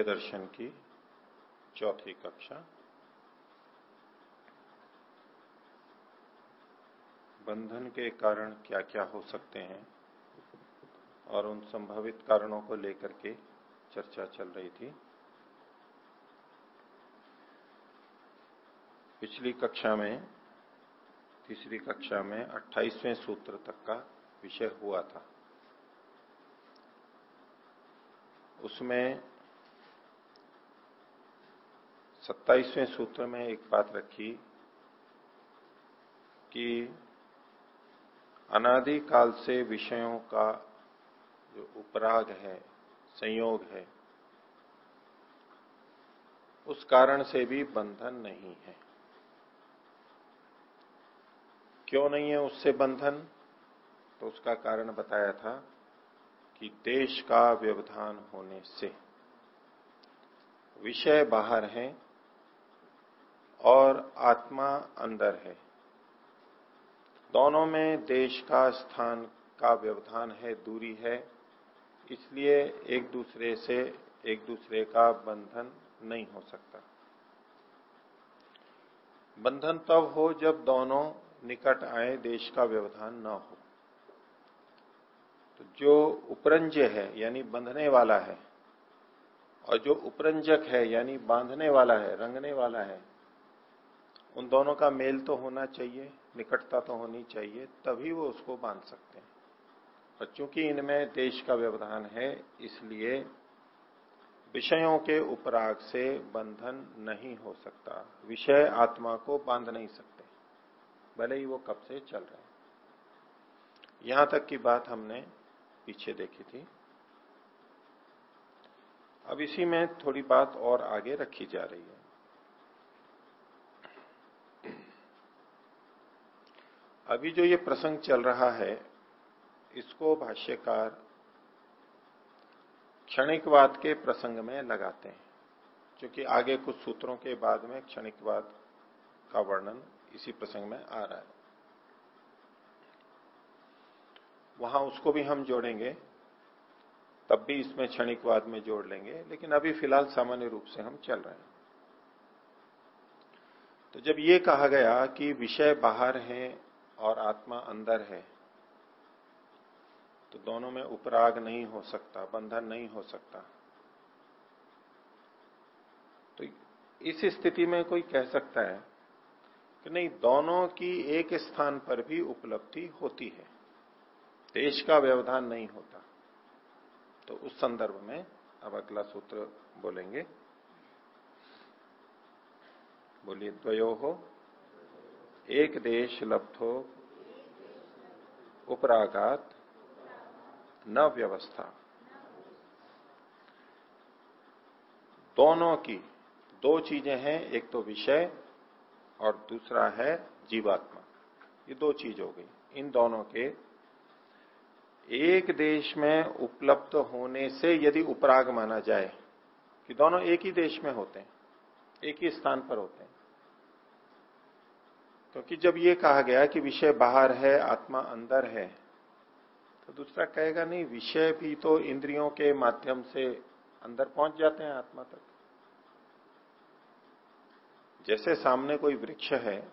सांख्य दर्शन की चौथी कक्षा बंधन के कारण क्या क्या हो सकते हैं और उन संभावित कारणों को लेकर के चर्चा चल रही थी। पिछली कक्षा में, तीसरी कक्षा में 28वें सूत्र तक का विषय हुआ था। उसमें सत्ताईसवें सूत्र में एक बात रखी कि अनादि काल से विषयों का जो उपराग है, संयोग है, उस कारण से भी बंधन नहीं है। क्यों नहीं है उससे बंधन? तो उसका कारण बताया था कि देश का व्यवधान होने से। विषय बाहर है और आत्मा अंदर है। दोनों में देश का स्थान का व्यवधान है, दूरी है, इसलिए एक दूसरे से एक दूसरे का बंधन नहीं हो सकता। बंधन तब हो जब दोनों निकट आए, देश का व्यवधान न हो। तो जो उपरंज है, यानी बंधने वाला है, और जो उपरंजक है, यानी बांधने वाला है, रंगने वाला है उन दोनों का मेल तो होना चाहिए, निकटता तो होनी चाहिए, तभी वो उसको बाँध सकते हैं। और चूँकि इनमें देश का व्यवधान है, इसलिए विषयों के उपराग से बंधन नहीं हो सकता। विषय आत्मा को बाँध नहीं सकते। भले ही वो कब से चल रहे हैं। यहाँ तक की बात हमने पीछे देखी थी। अब इसी में थोड़ी बात और आगे रखी जा रही है। अभी जो ये प्रसंग चल रहा है, इसको भाष्यकार क्षणिकवाद के प्रसंग में लगाते हैं, क्योंकि आगे कुछ सूत्रों के बाद में क्षणिकवाद का वर्णन इसी प्रसंग में आ रहा है। वहाँ उसको भी हम जोड़ेंगे, तब भी इसमें क्षणिकवाद में जोड़ लेंगे, लेकिन अभी फ़िलहाल सामान्य रूप से हम चल रहे हैं। तो जब ये कहा गया कि विषय बाहर है और आत्मा अंदर है। तो दोनों में उपराग नहीं हो सकता, बंधन नहीं हो सकता। तो इस स्थिति में कोई कह सकता है कि नहीं, दोनों की एक स्थान पर भी उपलब्धि होती है। देश का व्यवधान नहीं होता। तो उस संदर्भ में अब अगला सूत्र बोलेंगे। बोलिए, द्वयो हो एक देश लब्धो, उपरागात, न व्यवस्था। दोनों की दो चीज़ें हैं, एक तो विषय और दूसरा है जीवात्मा। ये दो चीज़ हो गई, इन दोनों के। एक देश में उपलब्ध होने से यदि उपराग माना जाए, कि दोनों एक ही देश में होते हैं, एक ही स्थान पर होते हैं क्योंकि जब ये कहा गया कि विषय बाहर है, आत्मा अंदर है तो दूसरा कहेगा, नहीं, विषय भी तो इंद्रियों के माध्यम से अंदर पहुँच जाते हैं, आत्मा तक। जैसे सामने कोई वृक्ष है,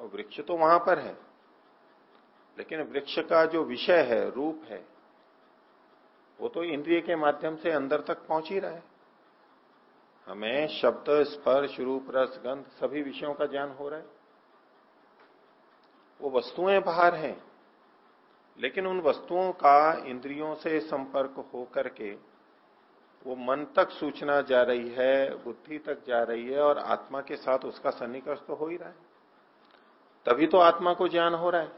और वृक्ष तो वहाँ पर है, लेकिन वृक्ष का जो विषय है, रूप है, वो तो इंद्रिय के माध्यम से अंदर तक पहुँच ही रहा है। हमें शब्द, स्पर्श, रूप, रस, गंध, सभी विषयों का ज्ञान हो रहा है। वो वस्तुएँ बाहर हैं। लेकिन उन वस्तुओं का इंद्रियों से संपर्क हो करके वो मन तक सूचना जा रही है, बुद्धि तक जा रही है और आत्मा के साथ उसका सन्निकर्ष तो हो ही रहा है। तभी तो आत्मा को ज्ञान हो रहा है।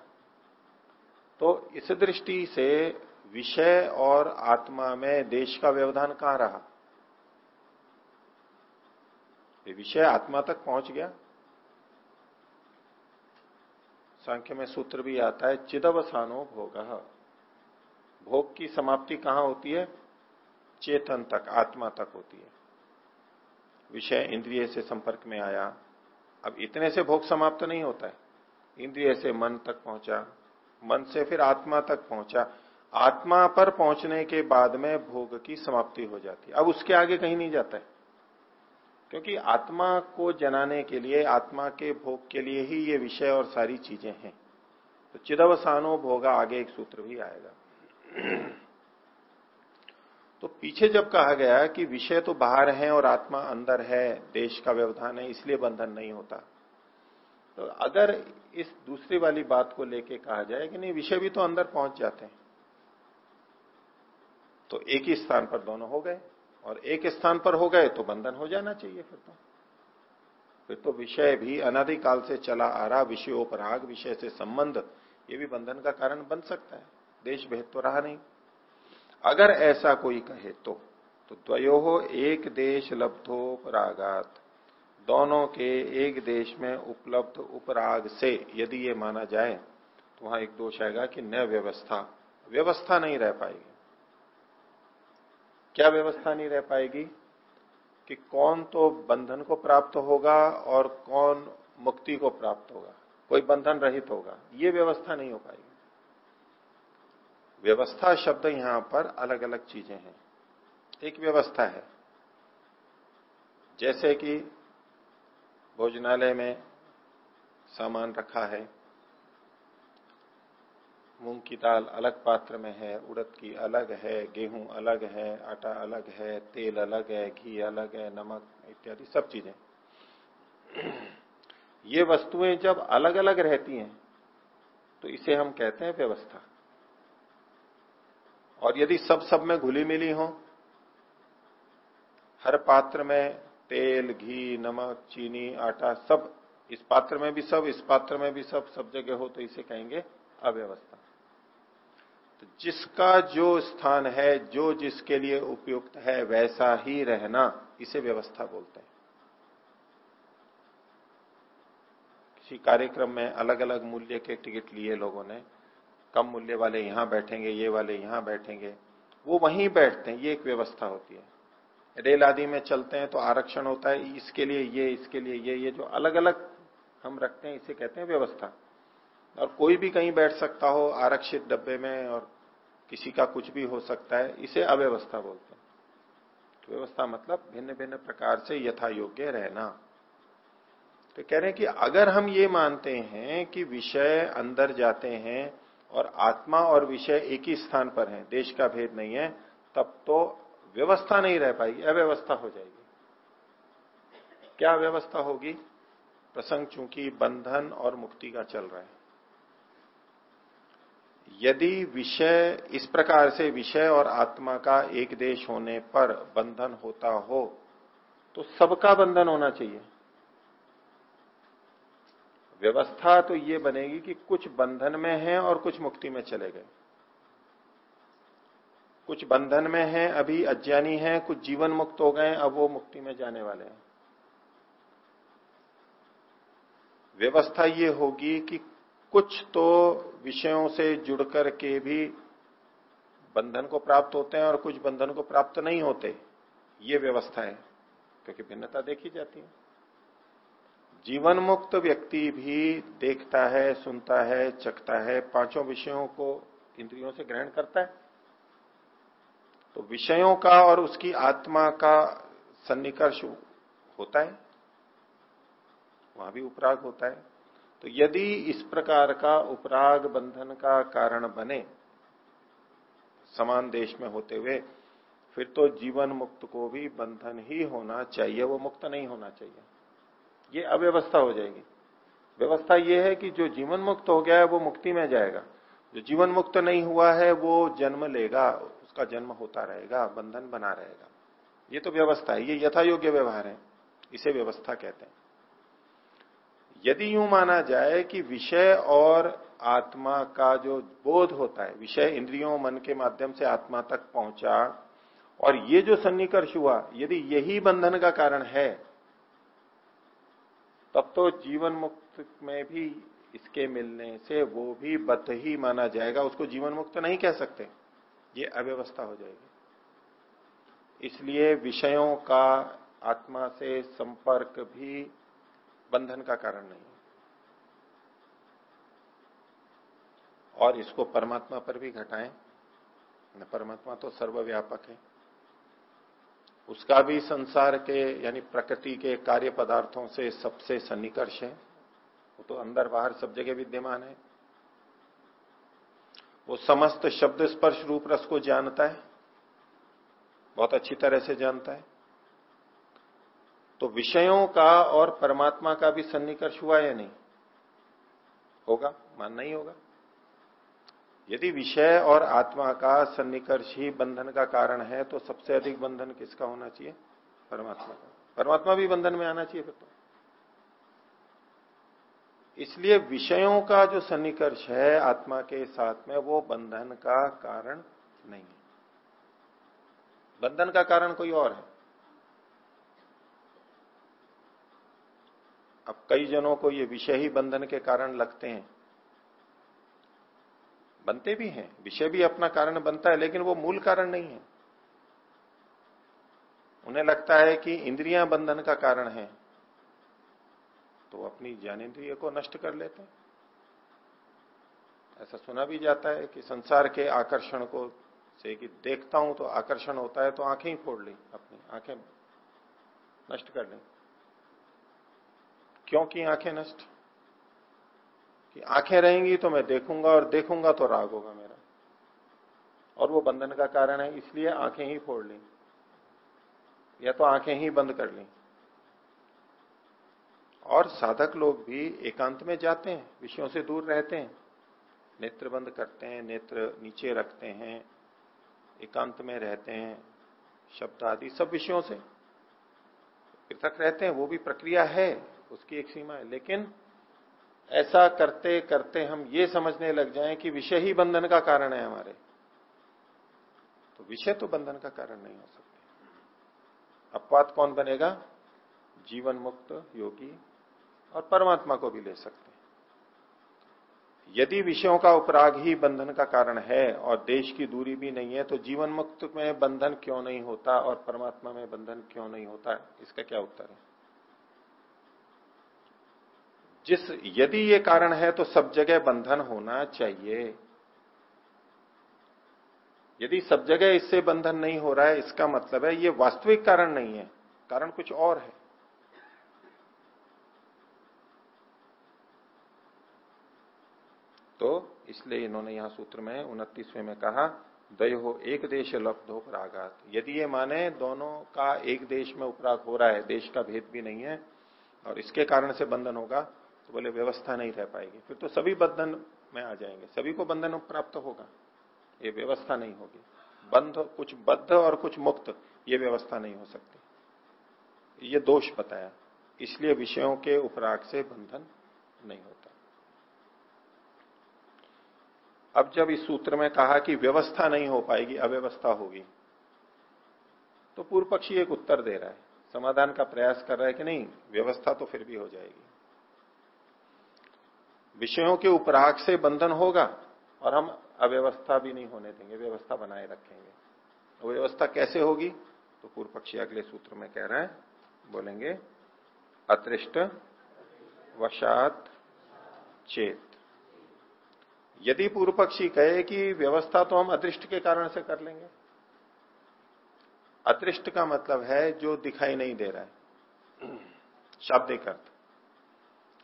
तो इस दृष्टि से विषय और आत्मा में देश का व्यवधान कहाँ रहा? विषय आत्मा तक पहुँच गया। सांख्य में सूत्र भी आता है, चिदवसानो भोग। भोग की समाप्ति कहाँ होती है? चेतन तक, आत्मा तक होती है। विषय इंद्रिय से संपर्क में आया, अब इतने से भोग समाप्त नहीं होता है। इंद्रिय से मन तक पहुँचा, मन से फिर आत्मा तक पहुँचा। आत्मा पर पहुँचने के बाद में भोग की समाप्ति हो जाती है। अब उसके आगे कहीं नहीं जाता है। क्योंकि आत्मा को जनाने के लिए, आत्मा के भोग के लिए ही ये विषय और सारी चीज़ें हैं। तो चिदवसानो भोगा, आगे एक सूत्र भी आएगा। तो पीछे जब कहा गया कि विषय तो बाहर है और आत्मा अंदर है, देश का व्यवधान है, इसलिए बंधन नहीं होता। तो अगर इस दूसरी वाली बात को लेके कहा जाए कि नहीं, विषय भी तो अंदर पहुँच जाते हैं। तो एक ही स्थान पर दोनों हो गए। और एक स्थान पर हो गए तो बंधन हो जाना चाहिए फिर तो। फिर तो विषय भी अनादिकाल से चला आ रहा, विषयोपराग विषय से संबंध, ये भी बंधन का कारण बन सकता है। देश भेद तो रहा नहीं। अगर ऐसा कोई कहे तो तो द्वयो एक देश लब्धोपरागात। दोनों के एक देश में उपलब्ध उपराग से यदि ये माना जाए तो वहाँ एक दोष आएगा कि न व्यवस्था व्यवस्था नहीं रह पाएगी। क्या व्यवस्था नहीं रह पाएगी कि कौन तो बंधन को प्राप्त होगा और कौन मुक्ति को प्राप्त होगा? कोई बंधन रहित होगा। ये व्यवस्था नहीं हो पाएगी। व्यवस्था शब्द यहाँ पर अलग अलग चीज़ें हैं। एक व्यवस्था है। जैसे कि भोजनालय में सामान रखा है। मूंग की दाल अलग पात्र में है, उड़द की अलग है, गेहूँ अलग है, आटा अलग है, तेल अलग है, घी अलग है, नमक इत्यादि सब चीज़ें। ये वस्तुएँ जब अलग अलग रहती हैं तो इसे हम कहते हैं व्यवस्था। और यदि सब सब में घुली मिली हो, हर पात्र में तेल, घी, नमक, चीनी, आटा सब, इस पात्र में भी सब, इस पात्र में भी सब सब जगह हो तो इसे कहेंगे अव्यवस्था। जिसका जो स्थान है, जो जिसके लिए उपयुक्त है, वैसा ही रहना इसे व्यवस्था बोलते हैं। किसी कार्यक्रम में अलग अलग मूल्य के टिकट लिए लोगों ने, कम मूल्य वाले यहाँ बैठेंगे, ये वाले यहाँ बैठेंगे, वो वहीं बैठते हैं, ये एक व्यवस्था होती है। रेल आदि में चलते हैं तो आरक्षण होता है, इसके लिए ये, इसके लिए ये ये जो अलग अलग हम रखते हैं, इसे कहते हैं व्यवस्था। और कोई भी कहीं बैठ सकता हो, आरक्षित डब्बे में और किसी का कुछ भी हो सकता है, इसे अव्यवस्था बोलते हैं। तो व्यवस्था मतलब भिन्न भिन्न प्रकार से यथा योग्य रहना। तो कह रहे हैं कि अगर हम ये मानते हैं कि विषय अंदर जाते हैं और आत्मा और विषय एक ही स्थान पर है, देश का भेद नहीं है, तब तो व्यवस्था नहीं रह पाएगी, अव्यवस्था हो जाएगी। क्या व्यवस्था होगी? प्रसंग चूँकि बंधन और मुक्ति का चल रहा है। यदि विषय, इस प्रकार से विषय और आत्मा का एक देश होने पर बंधन होता हो तो सबका बंधन होना चाहिए। व्यवस्था तो ये बनेगी कि कुछ बंधन में है और कुछ मुक्ति में चले गए। कुछ बंधन में है, अभी अज्ञानी है, कुछ जीवन मुक्त हो गए, अब वो मुक्ति में जाने वाले हैं। व्यवस्था ये होगी कि कुछ तो विषयों से जुड़ कर के भी बंधन को प्राप्त होते हैं और कुछ बंधन को प्राप्त नहीं होते। ये व्यवस्था है, क्योंकि भिन्नता देखी जाती है। जीवन मुक्त व्यक्ति भी देखता है, सुनता है, चखता है, पाँचों विषयों को इंद्रियों से ग्रहण करता है। तो विषयों का और उसकी आत्मा का सन्निकर्ष होता है, वहाँ भी उपराग होता है। तो यदि इस प्रकार का उपराग बंधन का कारण बने समान देश में होते हुए, फिर तो जीवन मुक्त को भी बंधन ही होना चाहिए, वो मुक्त नहीं होना चाहिए। ये अव्यवस्था हो जाएगी। व्यवस्था ये है कि जो जीवन मुक्त हो गया है, वो मुक्ति में जाएगा। जो जीवन मुक्त नहीं हुआ है, वो जन्म लेगा, उसका जन्म होता रहेगा, बंधन बना रहेगा। ये तो व्यवस्था है, ये यथा योग्य व्यवहार है, इसे व्यवस्था कहते हैं। यदि यूँ माना जाए कि विषय और आत्मा का जो बोध होता है, विषय इंद्रियों मन के माध्यम से आत्मा तक पहुँचा, और ये जो सन्निकर्ष हुआ, यदि यही बंधन का कारण है, तब तो जीवन मुक्त में भी इसके मिलने से वो भी बद्ध ही माना जाएगा। उसको जीवन मुक्त नहीं कह सकते। ये अव्यवस्था हो जाएगी। इसलिए विषयों का आत्मा से संपर्क भी बंधन का कारण नहीं और इसको परमात्मा पर भी घटाएँ। परमात्मा तो सर्वव्यापक है। उसका भी संसार के, यानी प्रकृति के कार्य पदार्थों से सबसे सन्निकर्ष है। वो तो अंदर बाहर सब जगह विद्यमान है। वो समस्त शब्द स्पर्श रूप रस को जानता है। बहुत अच्छी तरह से जानता है। तो विषयों का और परमात्मा का भी सन्निकर्ष हुआ या नहीं? होगा, मानना ही होगा। यदि विषय और आत्मा का सन्निकर्ष ही बंधन का कारण है तो सबसे अधिक बंधन किसका होना चाहिए? परमात्मा का। परमात्मा भी बंधन में आना चाहिए फिर तो। इसलिए विषयों का जो सन्निकर्ष है आत्मा के साथ में, वो बंधन का कारण नहीं है। बंधन का कारण कोई और है। अब कई जनों को ये विषय ही बंधन के कारण लगते हैं। बनते भी हैं, विषय भी अपना कारण बनता है, लेकिन वो मूल कारण नहीं है। उन्हें लगता है कि इंद्रियाँ बंधन का कारण है तो अपनी ज्ञानेन्द्रिय को नष्ट कर लेते हैं। ऐसा सुना भी जाता है कि संसार के आकर्षण को से कि देखता हूँ तो आकर्षण होता है तो आँखें ही फोड़ ली, अपनी आँखें नष्ट कर ली। क्योंकि आँखें नष्ट? कि आँखें रहेंगी तो मैं देखूँगा और देखूँगा तो राग होगा मेरा। और वो बंधन का कारण है, इसलिए आँखें ही फोड़ ली। या तो आँखें ही बंद कर ली। और साधक लोग भी एकांत में जाते हैं, विषयों से दूर रहते हैं। नेत्र बंद करते हैं, नेत्र नीचे रखते हैं, एकांत में रहते हैं शब्द आदि सब विषयों से। पृथक रहते हैं, वो भी प्रक्रिया है। उसकी एक सीमा है। लेकिन ऐसा करते करते हम ये समझने लग जाएँ कि विषय ही बंधन का कारण है हमारे। तो विषय तो बंधन का कारण नहीं हो सकते। अपवाद कौन बनेगा? जीवन मुक्त योगी और परमात्मा को भी ले सकते यदि विषयों का उपराग ही बंधन का कारण है और देश की दूरी भी नहीं है तो जीवन मुक्त में बंधन क्यों नहीं होता और परमात्मा में बंधन क्यों नहीं होता? इसका क्या उत्तर है? जिस, यदि ये कारण है तो सब जगह बंधन होना चाहिए। यदि सब जगह इससे बंधन नहीं हो रहा है, इसका मतलब है ये वास्तविक कारण नहीं है, कारण कुछ और है। तो इसलिए इन्होंने यहाँ सूत्र में उनतीसवें में कहा, दय हो एक देश लब्ध हो पराघात यदि ये माने दोनों का एक देश में उपराग हो रहा है, देश का भेद भी नहीं है, और इसके कारण से बंधन होगा तो बोले, व्यवस्था नहीं रह पाएगी। फिर तो सभी बंधन में आ जाएँगे। सभी को बंधन प्राप्त होगा। ये व्यवस्था नहीं होगी। बंध, कुछ बद्ध और कुछ मुक्त, ये व्यवस्था नहीं हो सकती। ये दोष बताया। इसलिए विषयों के उपराग से बंधन नहीं होता। अब जब इस सूत्र में कहा कि व्यवस्था नहीं हो पाएगी, अव्यवस्था होगी तो पूर्व पक्षी एक उत्तर दे रहा है। समाधान का प्रयास कर रहा है कि नहीं, व्यवस्था तो फिर भी हो जाएगी। विषयों के उपराग से बंधन होगा और हम अव्यवस्था भी नहीं होने देंगे व्यवस्था बनाए रखेंगे। व्यवस्था कैसे होगी? तो पूर्व पक्षी अगले सूत्र में कह रहे हैं, बोलेंगे, अतृष्ट, वशात, चेत। यदि पूर्व पक्षी कहे कि व्यवस्था तो हम अदृष्ट के कारण से कर लेंगे, अतृष्ट का मतलब है जो दिखाई नहीं दे रहा है। शाब्दिक अर्थ।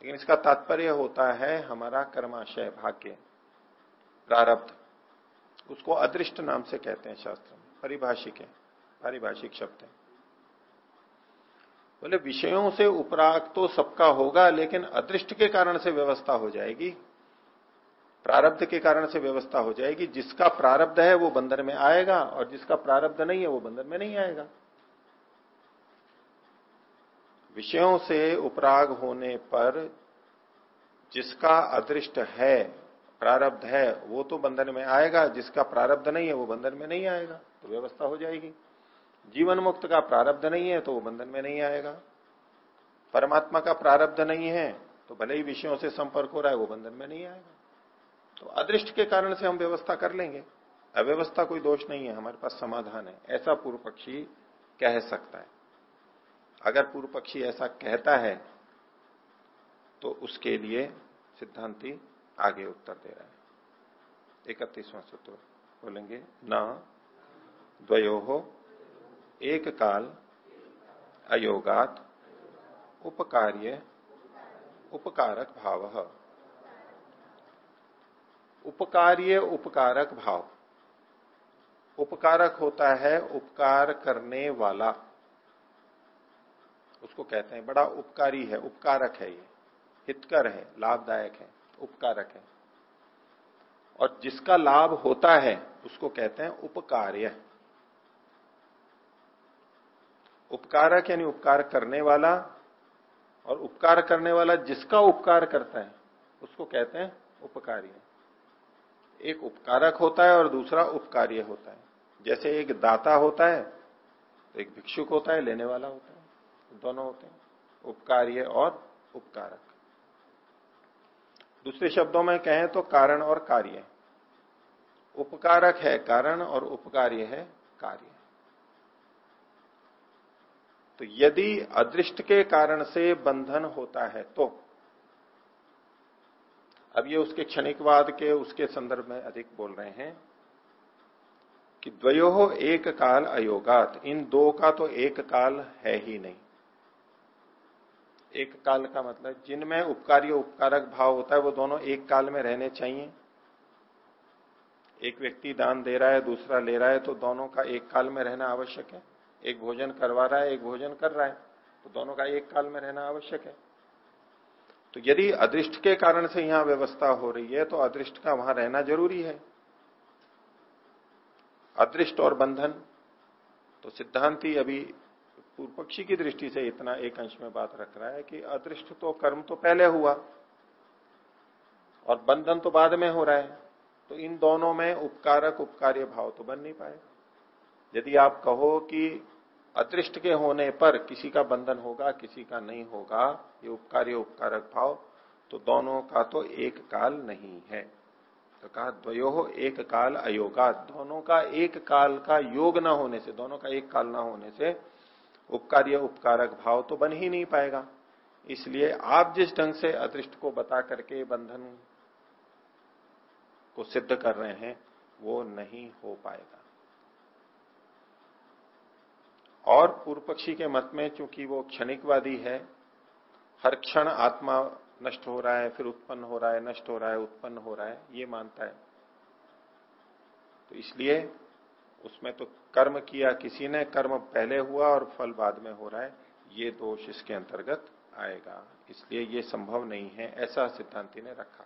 लेकिन इसका तात्पर्य होता है हमारा कर्माशय भाग्य, प्रारब्ध। उसको अदृष्ट नाम से कहते हैं शास्त्र में, परिभाषिक है, पारिभाषिक शब्द है। बोले, विषयों से उपराग तो सबका होगा, लेकिन अदृष्ट के कारण से व्यवस्था हो जाएगी, प्रारब्ध के कारण से व्यवस्था हो जाएगी। जिसका प्रारब्ध है वो बंदर में आएगा, और जिसका प्रारब्ध नहीं है वो बंदर में नहीं आएगा। विषयों से उपराग होने पर जिसका अदृष्ट है, प्रारब्ध है, वो तो बंधन में आएगा। जिसका प्रारब्ध नहीं है, वो बंधन में नहीं आएगा तो व्यवस्था हो जाएगी। जीवन मुक्त का प्रारब्ध नहीं है तो वो बंधन में नहीं आएगा। परमात्मा का प्रारब्ध नहीं है तो भले ही विषयों से संपर्क हो रहा है, वो बंधन में नहीं आएगा। तो अदृष्ट के कारण से हम व्यवस्था कर लेंगे। अव्यवस्था कोई दोष नहीं है, हमारे पास समाधान है। ऐसा पूर्व पक्षी कह सकता है। अगर पूर्व पक्षी ऐसा कहता है तो उसके लिए सिद्धांति आगे उत्तर दे रहा है। इकतीसवां सूत्र बोलेंगे, न द्वयो हो एक काल अयोगात उपकार्य उपकारक भाव। उपकार्य उपकारक भाव। उपकारक होता है उपकार करने वाला। उसको कहते हैं, बड़ा उपकारी है, उपकारक है ये। हितकर है, लाभदायक है, उपकारक है। और जिसका लाभ होता है, उसको कहते हैं उपकार्य। उपकारक यानी उपकार करने वाला, और उपकार करने वाला जिसका उपकार करता है, उसको कहते हैं उपकार्य। एक उपकारक होता है और दूसरा उपकार्य होता है। जैसे एक दाता होता है तो एक भिक्षुक होता है, लेने वाला होता है। दोनों होते हैं। उपकार्य और उपकारक। दूसरे शब्दों में कहें तो कारण और कार्य। उपकारक है कारण और उपकार्य है कार्य। तो यदि अदृष्ट के कारण से बंधन होता है तो अब ये उसके क्षणिकवाद के उसके संदर्भ में अधिक बोल रहे हैं कि द्वयो एक काल अयोगात। इन दो का तो एक काल है ही नहीं। एक काल का मतलब जिनमें उपकारी उपकारक भाव होता है, वो दोनों एक काल में रहने चाहिए। एक व्यक्ति दान दे रहा है, दूसरा ले रहा है तो दोनों का एक काल में रहना आवश्यक है। एक भोजन करवा रहा है, एक भोजन कर रहा है तो दोनों का एक काल में रहना आवश्यक है। तो यदि अदृष्ट के कारण से यहाँ व्यवस्था हो रही है तो अदृष्ट का वहाँ रहना ज़रूरी है। अदृष्ट और बंधन तो सिद्धांति अभी पूर्व पक्षी की दृष्टि से इतना एक अंश में बात रख रहा है कि अदृष्ट तो कर्म तो पहले हुआ और बंधन तो बाद में हो रहा है। तो इन दोनों में उपकारक, उपकार्य भाव तो बन नहीं पाए। यदि आप कहो कि अदृष्ट के होने पर किसी का बंधन होगा, किसी का नहीं होगा, ये उपकार्य, उपकारक भाव तो दोनों का तो एक काल नहीं है। तो कहा, द्वयो एक काल अयोगा दोनों का एक काल का योग ना होने से, दोनों का एक काल न होने से उपकार्य उपकारक भाव तो बन ही नहीं पाएगा। इसलिए आप जिस ढंग से अदृष्ट को बता करके बंधन को सिद्ध कर रहे हैं, वो नहीं हो पाएगा। और पूर्व पक्षी के मत में चूँकि वो क्षणिकवादी है, हर क्षण आत्मा नष्ट हो रहा है, फिर उत्पन्न हो रहा है, नष्ट हो रहा है, उत्पन्न हो रहा है, ये मानता है। तो इसलिए उसमें तो कर्म किया किसी ने, कर्म पहले हुआ और फल बाद में हो रहा है, ये दोष इसके अंतर्गत आएगा। इसलिए ये संभव नहीं है, ऐसा सिद्धांति ने रखा।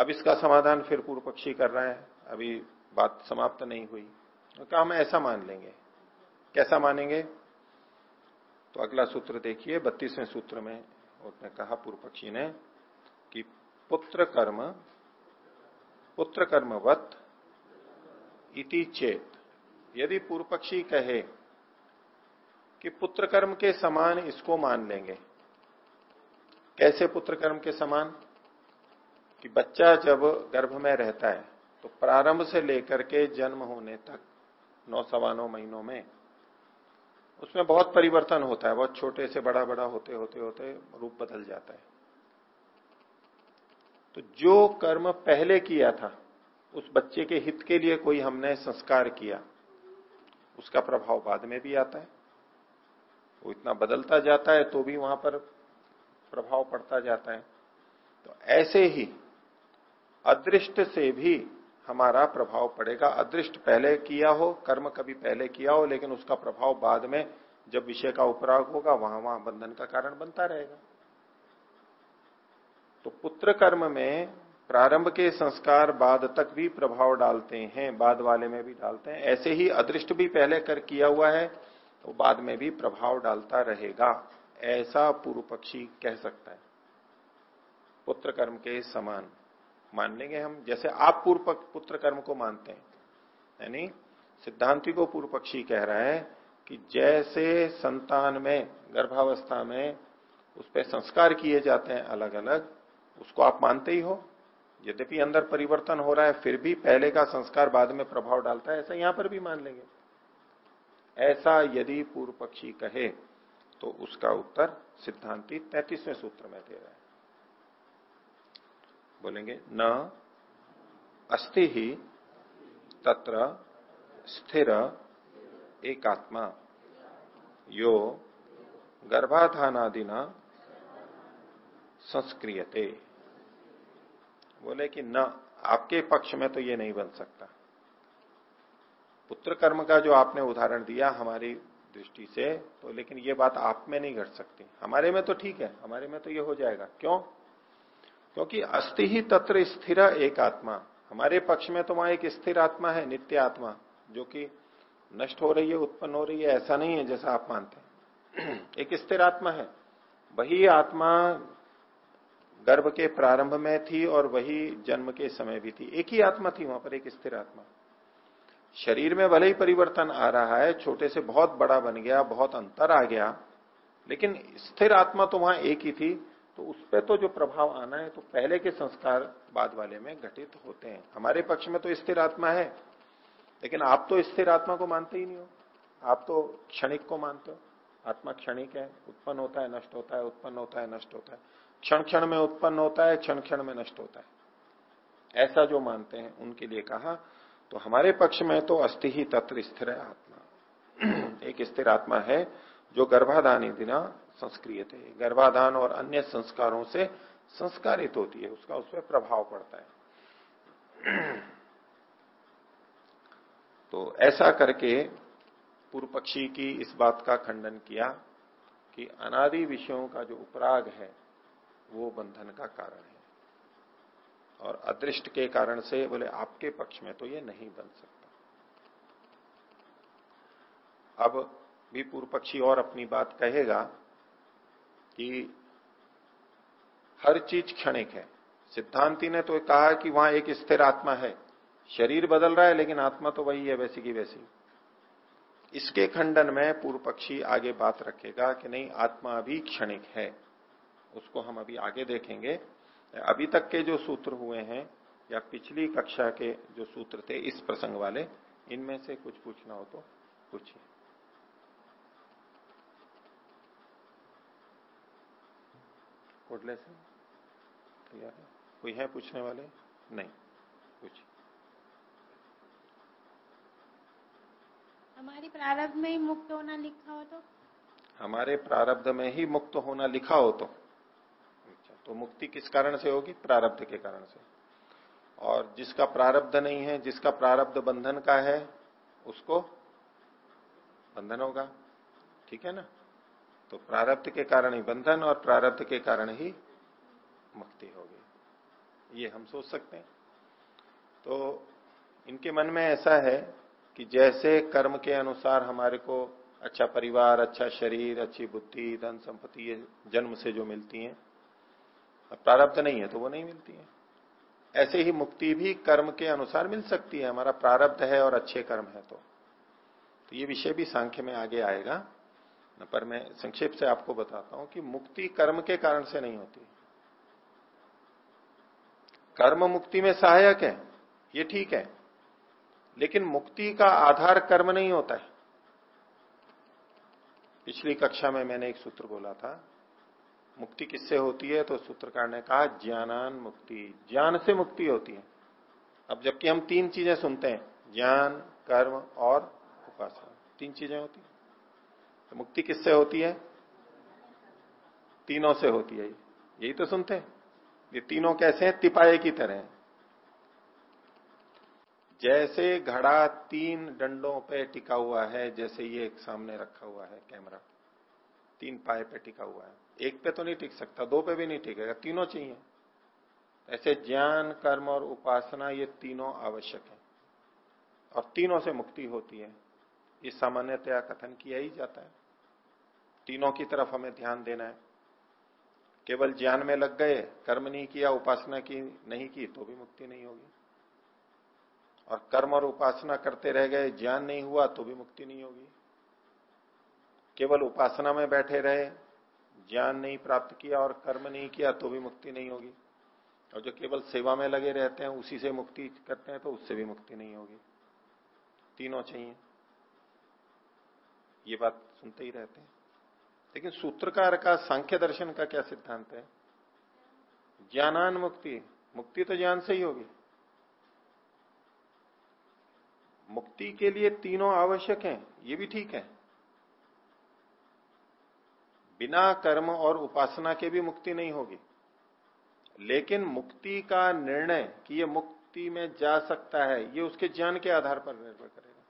अब इसका समाधान फिर पूर्व पक्षी कर रहा है। अभी बात समाप्त नहीं हुई। तो क्या हम ऐसा मान लेंगे? कैसा मानेंगे? तो अगला सूत्र देखिए, बत्तीसवें सूत्र में उसने कहा, पूर्व पक्षी ने कि पुत्र कर्म, पुत्र कर्मवत इति चेत। यदि पूर्व पक्षी कहे कि पुत्र कर्म के समान इसको मान लेंगे, कैसे पुत्र कर्म के समान? कि बच्चा जब गर्भ में रहता है तो प्रारंभ से लेकर के जन्म होने तक, नौ सवा नौ महीनों में, उसमें बहुत परिवर्तन होता है, बहुत छोटे से बड़ा बड़ा होते होते होते रूप बदल जाता है। तो जो कर्म पहले किया था उस बच्चे के हित के लिए कोई हमने संस्कार किया, उसका प्रभाव बाद में भी आता है। वो इतना बदलता जाता है तो भी वहाँ पर प्रभाव पड़ता जाता है। तो ऐसे ही अदृष्ट से भी हमारा प्रभाव पड़ेगा। अदृष्ट पहले किया हो, कर्म कभी पहले किया हो, लेकिन उसका प्रभाव बाद में जब विषय का उपराग होगा, वहाँ वहाँ बंधन का कारण बनता रहेगा। तो पुत्र कर्म में प्रारंभ के संस्कार बाद तक भी प्रभाव डालते हैं, बाद वाले में भी डालते हैं। ऐसे ही अदृष्ट भी पहले कर किया हुआ है तो बाद में भी प्रभाव डालता रहेगा। ऐसा पूर्व पक्षी कह सकता है। पुत्र कर्म के समान मान लेंगे हम। जैसे आप पूर्व पुत्र कर्म को मानते हैं, यानी सिद्धांति को पूर्व पक्षी कह रहा है कि जैसे संतान में, गर्भावस्था में उस पर संस्कार किए जाते हैं अलग अलग उसको आप मानते ही हो। यद्यपि अंदर परिवर्तन हो रहा है, फिर भी पहले का संस्कार बाद में प्रभाव डालता है, ऐसा यहाँ पर भी मान लेंगे। ऐसा यदि पूर्व पक्षी कहे तो उसका उत्तर सिद्धांति तैतीसवें सूत्र में दे रहा है। बोलेंगे, न अस्थि ही तत्र स्थिर एकात्मा, यो गर्भाधानादिना संस्क्रियते। बोले कि न, आपके पक्ष में तो ये नहीं बन सकता। पुत्र कर्म का जो आपने उदाहरण दिया हमारी दृष्टि से तो लेकिन ये बात आप में नहीं घट सकती। हमारे में तो ठीक है, हमारे में तो ये हो जाएगा। क्यों? क्योंकि अस्थि ही तत्र स्थिर एक आत्मा। हमारे पक्ष में तो वहाँ एक स्थिर आत्मा है, नित्य आत्मा, जो कि नष्ट हो रही है, उत्पन्न हो रही है, ऐसा नहीं है जैसा आप मानते हैं। एक स्थिर आत्मा है। वही आत्मा गर्भ के प्रारंभ में थी और वही जन्म के समय भी थी। एक ही आत्मा थी वहाँ पर, एक स्थिर आत्मा। शरीर में भले ही परिवर्तन आ रहा है, छोटे से बहुत बड़ा बन गया, बहुत अंतर आ गया, लेकिन स्थिर आत्मा तो वहाँ एक ही थी तो उस पर तो जो प्रभाव आना है तो पहले के संस्कार बाद वाले में घटित होते हैं। हमारे पक्ष में तो स्थिर आत्मा है, लेकिन आप तो स्थिर आत्मा को मानते ही नहीं हो। आप तो क्षणिक को मानते हो। आत्मा क्षणिक है, उत्पन्न होता है, नष्ट होता है, उत्पन्न होता है, नष्ट होता है। क्षण क्षण में उत्पन्न होता है क्षण क्षण में नष्ट होता है। ऐसा जो मानते हैं, उनके लिए कहा तो हमारे पक्ष में तो अस्थि ही तत्र स्थिर है आत्मा। एक स्थिर आत्मा है, जो गर्भाधान दिना संस्क्रिय थे गर्भाधान और अन्य संस्कारों से संस्कारित होती है, उसका उस पर प्रभाव पड़ता है। तो ऐसा करके पूर्व पक्षी की इस बात का खंडन किया कि अनादि विषयों का जो उपराग है वो बंधन का कारण है। और अदृष्ट के कारण से बोले, आपके पक्ष में तो ये नहीं बन सकता। अब भी पूर्व पक्षी और अपनी बात कहेगा कि हर चीज़ क्षणिक है। सिद्धांति ने तो कहा कि वहाँ एक स्थिर आत्मा है। शरीर बदल रहा है, लेकिन आत्मा तो वही है, वैसी की वैसी। इसके खंडन में पूर्व पक्षी आगे बात रखेगा कि नहीं, आत्मा भी क्षणिक है। उसको हम अभी आगे देखेंगे। अभी तक के जो सूत्र हुए हैं या पिछली कक्षा के जो सूत्र थे इस प्रसंग वाले इनमें से कुछ पूछना हो तो पूछिए। कोटले से? तैयार है? कोई है पूछने वाले? नहीं। पूछिए। हमारी प्रारब्ध में ही मुक्त होना लिखा हो तो? हमारे प्रारब्ध में ही मुक्त होना लिखा हो तो। तो मुक्ति किस कारण से होगी? प्रारब्ध के कारण से। और जिसका प्रारब्ध नहीं है, जिसका प्रारब्ध बंधन का है, उसको बंधन होगा। ठीक है ना? तो प्रारब्ध के कारण ही बंधन और प्रारब्ध के कारण ही मुक्ति होगी। ये हम सोच सकते हैं। तो इनके मन में ऐसा है कि जैसे कर्म के अनुसार हमारे को अच्छा परिवार अच्छा शरीर, अच्छी बुद्धि धन संपत्ति जन्म से जो मिलती है प्रारब्ध नहीं है तो वो नहीं मिलती है। ऐसे ही मुक्ति भी कर्म के अनुसार मिल सकती है। हमारा प्रारब्ध है और अच्छे कर्म है तो, तो ये विषय भी सांख्य में आगे आएगा। पर मैं संक्षेप से आपको बताता हूँ कि मुक्ति कर्म के कारण से नहीं होती। कर्म मुक्ति में सहायक है ये ठीक है। लेकिन मुक्ति का आधार कर्म नहीं होता है। पिछली कक्षा में मैंने एक सूत्र बोला था मुक्ति किससे होती है? तो सूत्रकार ने कहा, ज्ञानान मुक्ति। ज्ञान से मुक्ति होती है। अब जबकि हम तीन चीज़ें सुनते हैं, ज्ञान, कर्म और उपासना। तीन चीज़ें होती है। तो मुक्ति किससे होती है? तीनों से होती है। यही तो सुनते हैं। ये तीनों कैसे हैं? तिपाए की तरह है। जैसे घड़ा तीन डंडों पे टिका हुआ है, जैसे ये एक सामने रखा हुआ है, कैमरा। तीन पाए पे टिका हुआ है। एक पे तो नहीं टिक सकता, दो पे भी नहीं टिकेगा, तीनों चाहिए। ऐसे ज्ञान, कर्म और उपासना, ये तीनों आवश्यक है। और तीनों से मुक्ति होती है। ये सामान्यतया कथन किया ही जाता है। तीनों की तरफ़ हमें ध्यान देना है। केवल ज्ञान में लग गए, कर्म नहीं किया, उपासना की नहीं की तो भी मुक्ति नहीं होगी। और कर्म और उपासना करते रह गए, ज्ञान नहीं हुआ तो भी मुक्ति नहीं होगी। केवल उपासना में बैठे रहे, ज्ञान नहीं प्राप्त किया और कर्म नहीं किया तो भी मुक्ति नहीं होगी। और जो केवल सेवा में लगे रहते हैं, उसी से मुक्ति करते हैं तो उससे भी मुक्ति नहीं होगी। तीनों चाहिए। ये बात सुनते ही रहते हैं। लेकिन सूत्रकार का सांख्य दर्शन का क्या सिद्धांत है? ज्ञानान मुक्ति। मुक्ति तो ज्ञान से ही होगी। मुक्ति के लिए तीनों आवश्यक हैं, ये भी ठीक है। बिना कर्म और उपासना के भी मुक्ति नहीं होगी। लेकिन मुक्ति का निर्णय कि ये मुक्ति में जा सकता है, ये उसके ज्ञान के आधार पर निर्भर करेगा।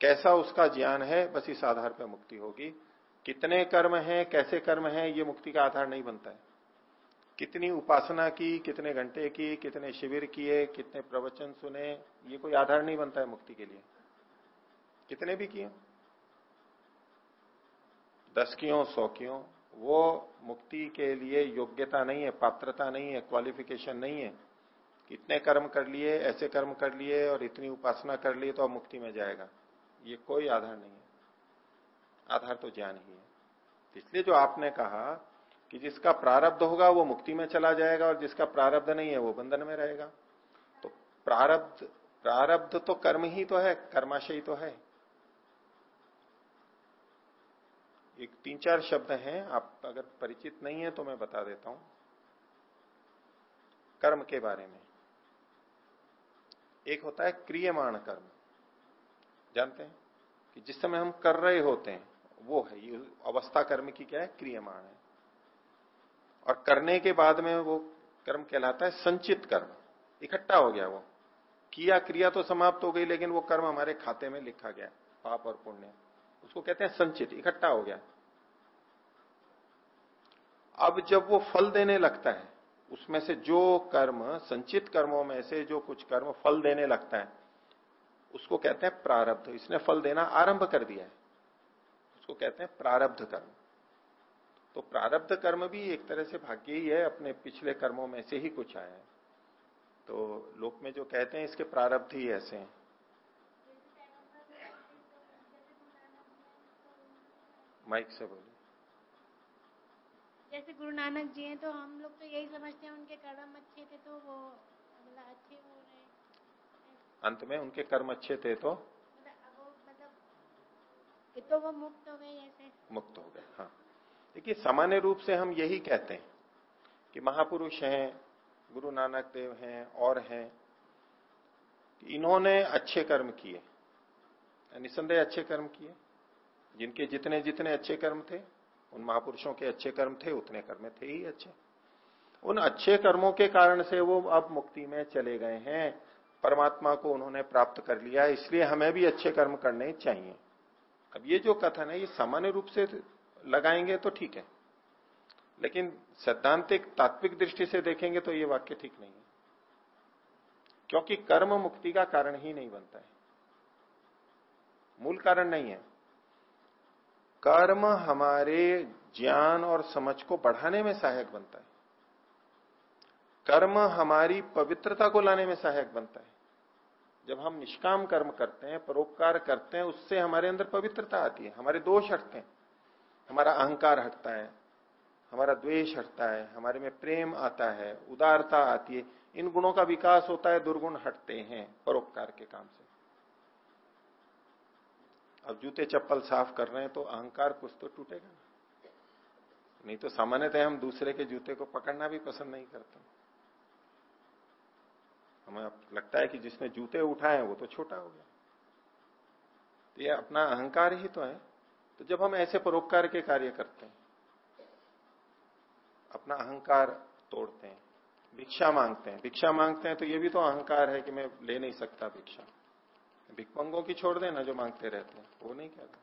कैसा उसका ज्ञान है, बस इस आधार पर मुक्ति होगी। कितने कर्म हैं, कैसे कर्म हैं, ये मुक्ति का आधार नहीं बनता है। कितनी उपासना की, कितने घंटे की, कितने शिविर किए, कितने प्रवचन सुने, ये कोई आधार नहीं बनता है मुक्ति के लिए। कितने भी किए। दस सौकियों, वो मुक्ति के लिए योग्यता नहीं है, पात्रता नहीं है क्वालिफिकेशन नहीं है कितने कर्म कर लिए, ऐसे कर्म कर लिए और इतनी उपासना कर लिए तो अब मुक्ति में जाएगा। ये कोई आधार नहीं है। आधार तो ज्ञान ही है। इसलिए जो आपने कहा कि जिसका प्रारब्ध होगा वो मुक्ति में चला जाएगा और जिसका प्रारब्ध नहीं है वो बंधन में रहेगा। तो प्रारब्ध प्रारब्ध तो कर्म ही तो है, कर्माशय तो है। एक तीन चार शब्द हैं, आप अगर परिचित नहीं है तो मैं बता देता हूँ। कर्म के बारे में। एक होता है क्रियमाण कर्म। जानते हैं कि जिस समय हम कर रहे होते हैं, वो है, ये अवस्था कर्म की क्या है? क्रियमाण है। और करने के बाद में वो कर्म कहलाता है संचित कर्म। इकट्ठा हो गया वो। किया क्रिया तो समाप्त हो गई, लेकिन वो कर्म हमारे खाते में लिखा गया, पाप और पुण्य। उसको कहते हैं संचित, इकट्ठा हो गया। अब जब वो फल देने लगता है, उसमें से जो कर्म, संचित कर्मों में से जो कुछ कर्म फल देने लगता है, उसको कहते हैं प्रारब्ध। इसने फल देना आरंभ कर दिया है। उसको कहते हैं प्रारब्ध कर्म। तो प्रारब्ध कर्म भी एक तरह से भाग्य ही है, अपने पिछले कर्मों में से ही कुछ आया है। तो लोक में जो कहते हैं, इसके प्रारब्ध ही ऐसे हैं। माइक से बोलिए जैसे गुरु नानक जी हैं तो हम लोग तो यही समझते हैं उनके कर्म अच्छे थे तो वो मतलब अच्छे हो रहे अंत में उनके कर्म अच्छे थे तो? मतलब मतलब तो वो मुक्त हो गए ऐसे। मुक्त हो गए हाँ। देखिए सामान्य रूप से हम यही कहते हैं कि महापुरुष हैं गुरु नानक देव हैं और हैं। इन्होंने अच्छे कर्म किए निसंदेह अच्छे कर्म किए। जिनके जितने जितने अच्छे कर्म थे, उन महापुरुषों के अच्छे कर्म थे, उतने कर्म थे ही अच्छे। उन अच्छे कर्मों के कारण से वो अब मुक्ति में चले गए हैं। परमात्मा को उन्होंने प्राप्त कर लिया, इसलिए हमें भी अच्छे कर्म करने चाहिए। अब ये जो कथन है, ये सामान्य रूप से लगाएँगे तो ठीक है। लेकिन सैद्धांतिक, तात्विक दृष्टि से देखेंगे तो ये वाक्य ठीक नहीं है। क्योंकि कर्म मुक्ति का कारण ही नहीं बनता है। मूल कारण नहीं है। कर्म हमारे ज्ञान और समझ को बढ़ाने में सहायक बनता है। कर्म हमारी पवित्रता को लाने में सहायक बनता है। जब हम निष्काम कर्म करते हैं, परोपकार करते हैं, उससे हमारे अंदर पवित्रता आती है, हमारे दोष हटते हैं, हमारा अहंकार हटता है, हमारा द्वेष हटता है, हमारे में प्रेम आता है, उदारता आती है, इन गुणों का विकास होता है, दुर्गुण हटते हैं परोपकार के काम से। अब जूते चप्पल साफ़ कर रहे हैं तो अहंकार कुछ तो टूटेगा ना। नहीं तो सामान्यतः हम दूसरे के जूते को पकड़ना भी पसंद नहीं करते। हमें लगता है कि जिसने जूते उठाए वो तो छोटा हो गया। तो ये अपना अहंकार ही तो है। तो जब हम ऐसे परोपकार के कार्य करते हैं, अपना अहंकार तोड़ते हैं, भिक्षा मांगते हैं। भिक्षा मांगते हैं तो ये भी तो अहंकार है कि मैं ले नहीं सकता भिक्षा। भिकमंगों की छोड़ देना जो मांगते रहते हैं। वो नहीं कहता।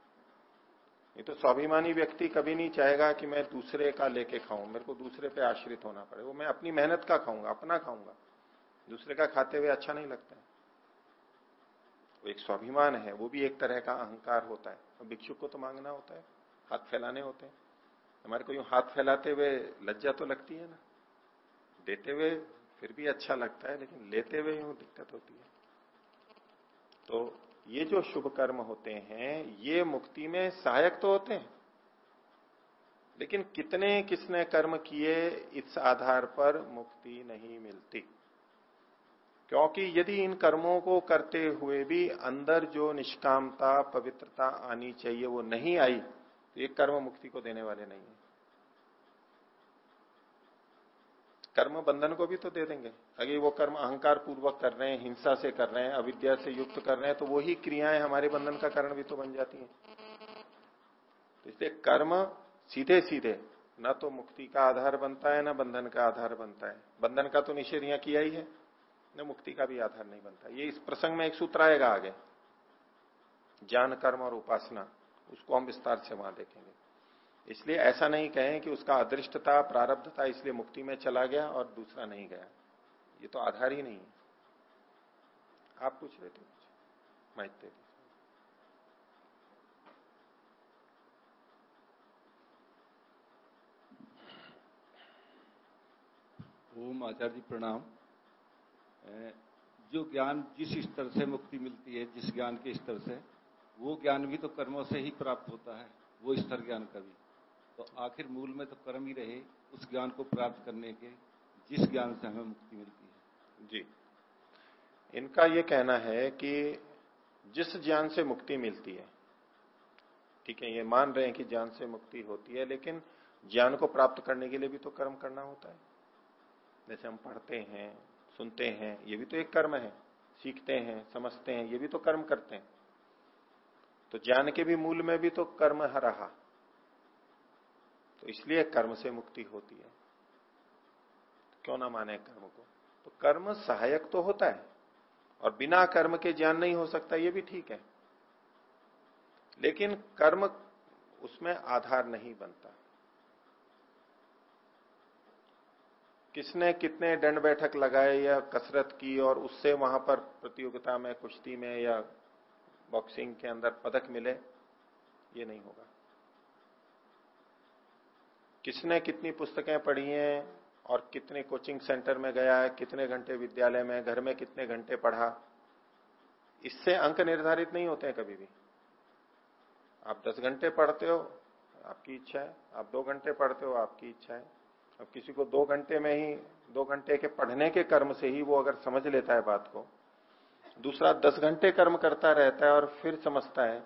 ये तो स्वाभिमानी व्यक्ति कभी नहीं चाहेगा कि मैं दूसरे का लेके खाऊं। मेरे को दूसरे पे आश्रित होना पड़े। वो मैं अपनी मेहनत का खाऊँगा, अपना खाऊँगा। दूसरे का खाते हुए अच्छा नहीं लगता है। वो एक स्वाभिमान है। वो भी एक तरह का अहंकार होता है। और भिक्षुक को तो मांगना होता है। हाथ फैलाने होते हैं। हमारे को यूँ हाथ फैलाते हुए लज्जा तो लगती है ना। देते हुए फिर भी अच्छा लगता है, लेकिन लेते हुए यूँ दिक्कत होती है। तो ये जो शुभ कर्म होते हैं, ये मुक्ति में सहायक तो होते हैं। लेकिन कितने किसने कर्म किए, इस आधार पर मुक्ति नहीं मिलती। क्योंकि यदि इन कर्मों को करते हुए भी अंदर जो निष्कामता, पवित्रता आनी चाहिए, वो नहीं आई तो ये कर्म मुक्ति को देने वाले नहीं है। कर्म बंधन को भी तो दे देंगे। अगर वो कर्म अहंकार पूर्वक कर रहे हैं, हिंसा से कर रहे हैं, अविद्या से युक्त कर रहे हैं तो वही क्रियाएँ हमारे बंधन का कारण भी तो बन जाती हैं। तो इसलिए कर्म सीधे सीधे न तो मुक्ति का आधार बनता है, न बंधन का आधार बनता है। बंधन का तो निषेध यहाँ किया ही है, न मुक्ति का भी आधार नहीं बनता। ये इस प्रसंग में एक सूत्र आएगा आगे। ज्ञान, कर्म और उपासना, उसको हम विस्तार से वहाँ देखेंगे। इसलिए ऐसा नहीं कहें कि उसका अदृष्टता प्रारब्ध था इसलिए मुक्ति में चला गया और दूसरा नहीं गया। ये तो आधार ही नहीं है। आप पूछ रहे थे माइक दे ओम आचार्य जी, प्रणाम। जो ज्ञान जिस स्तर से मुक्ति मिलती है, जिस ज्ञान के स्तर से, वो ज्ञान भी तो कर्मों से ही प्राप्त होता है, वो स्तर ज्ञान का भी। तो आखिर मूल में तो कर्म ही रहे, उस ज्ञान को प्राप्त करने के, जिस ज्ञान से हमें मुक्ति मिलती जी। इनका ये कहना है कि जिस ज्ञान से मुक्ति मिलती है, ठीक है, ये मान रहे हैं कि ज्ञान से मुक्ति होती है, लेकिन ज्ञान को प्राप्त करने के लिए भी तो कर्म करना होता है। जैसे हम पढ़ते हैं, सुनते हैं, ये भी तो एक कर्म है। सीखते हैं, समझते हैं, ये भी तो कर्म करते हैं। तो ज्ञान के भी मूल में भी तो कर्म रहा। तो इसलिए कर्म से मुक्ति होती है। क्यों ना माने कर्म को? तो कर्म सहायक तो होता है और बिना कर्म के ज्ञान नहीं हो सकता, ये भी ठीक है। लेकिन कर्म उसमें आधार नहीं बनता। किसने कितने दंड बैठक लगाए या कसरत की और उससे वहाँ पर प्रतियोगिता में, कुश्ती में या बॉक्सिंग के अंदर पदक मिले, ये नहीं होगा। किसने कितनी पुस्तकें पढ़ी हैं और कितने कोचिंग सेंटर में गया है कितने घंटे विद्यालय में, घर में कितने घंटे पढ़ा। इससे अंक निर्धारित नहीं होते हैं कभी भी। आप दस घंटे पढ़ते हो, आपकी इच्छा है। आप दो घंटे पढ़ते हो, आपकी इच्छा है। अब किसी को दो घंटे में ही, दो घंटे के पढ़ने के कर्म से ही वो अगर समझ लेता है बात को, दूसरा दस घंटे कर्म करता रहता है और फिर समझता है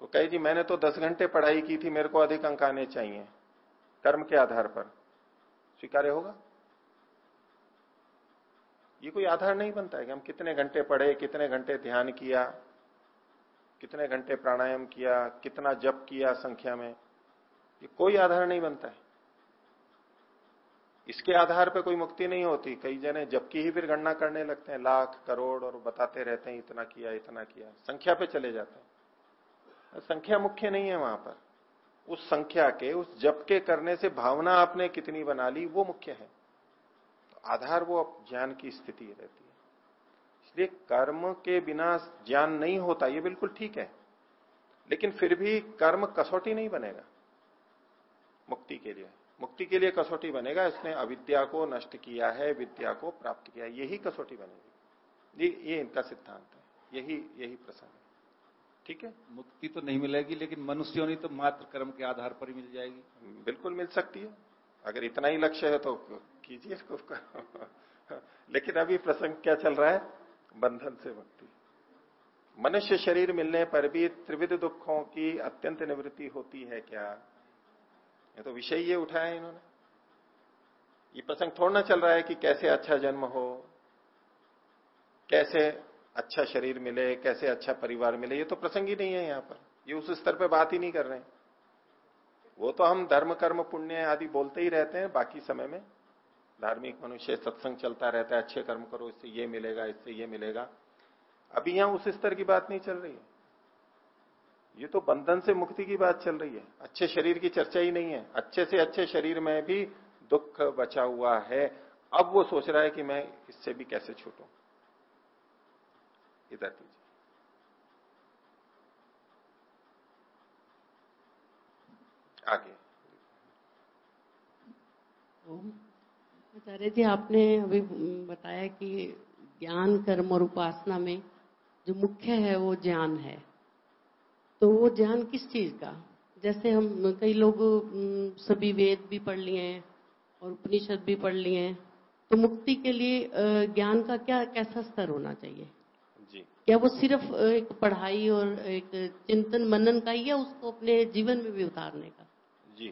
तो कहे जी, मैंने तो दस घंटे पढ़ाई की थी, मेरे को अधिक अंक आने चाहिए। कर्म के आधार पर। स्वीकार्य होगा? ये कोई आधार नहीं बनता है कि हम कितने घंटे पढ़े, कितने घंटे ध्यान किया, कितने घंटे प्राणायाम किया, कितना जप किया संख्या में। ये कोई आधार नहीं बनता है। इसके आधार पर कोई मुक्ति नहीं होती। कई जने जबकि ही फिर गणना करने लगते हैं। लाख, करोड़ और बताते रहते हैं, इतना किया इतना किया। संख्या पे चले जाते हैं। संख्या मुख्य नहीं है वहाँ पर। उस संख्या के उस जप के करने से भावना आपने कितनी बना ली वो मुख्य है। तो आधार वो ज्ञान की स्थिति रहती है। इसलिए कर्म के बिना ज्ञान नहीं होता ये बिल्कुल ठीक है। लेकिन फिर भी कर्म कसौटी नहीं बनेगा मुक्ति के लिए। मुक्ति के लिए कसौटी बनेगा इसने अविद्या को नष्ट किया है विद्या को प्राप्त किया यही कसौटी बनेगी। ये, ये इनका सिद्धांत है। यही यही प्रसंग ठीक है? मुक्ति तो नहीं मिलेगी, लेकिन मनुष्यों ने तो मात्र कर्म के आधार पर ही मिल जाएगी। बिल्कुल मिल सकती है। अगर इतना ही लक्ष्य है तो कीजिए लेकिन अभी प्रसंग क्या चल रहा है? बंधन से मुक्ति। मनुष्य शरीर मिलने पर भी त्रिविध दुखों की अत्यंत निवृत्ति होती है क्या? ये तो विषय ये उठाया इन्होंने। ये प्रसंग थोड़ा चल रहा है कि कैसे अच्छा जन्म हो, कैसे अच्छा शरीर मिले, कैसे अच्छा परिवार मिले, ये तो प्रसंग ही नहीं है यहाँ पर। ये उस स्तर पे बात ही नहीं कर रहे वो तो हम धर्म, कर्म, पुण्य आदि बोलते ही रहते हैं बाकी समय में। धार्मिक मनुष्य सत्संग चलता रहता है, अच्छे कर्म करो, इससे ये मिलेगा, इससे ये मिलेगा। अभी यहाँ उस स्तर की बात नहीं चल रही है। ये तो बंधन से मुक्ति की बात चल रही है। अच्छे शरीर की चर्चा ही नहीं है। अच्छे से अच्छे शरीर में भी दुख बचा हुआ है। अब वो सोच रहा है कि मैं इससे भी कैसे छूटू। इधर दीजिए आगे। आचार्य जी, आपने अभी बताया कि ज्ञान, कर्म और उपासना में जो मुख्य है, वो ज्ञान है। तो वो ज्ञान किस चीज़ का? जैसे हम कई लोग सभी वेद भी पढ़ लिए हैं और उपनिषद भी पढ़ लिए हैं तो मुक्ति के लिए ज्ञान का क्या, कैसा स्तर होना चाहिए? क्या वो सिर्फ़ एक पढ़ाई और एक चिंतन मनन का ही है उसको अपने जीवन में भी उतारने का? जी।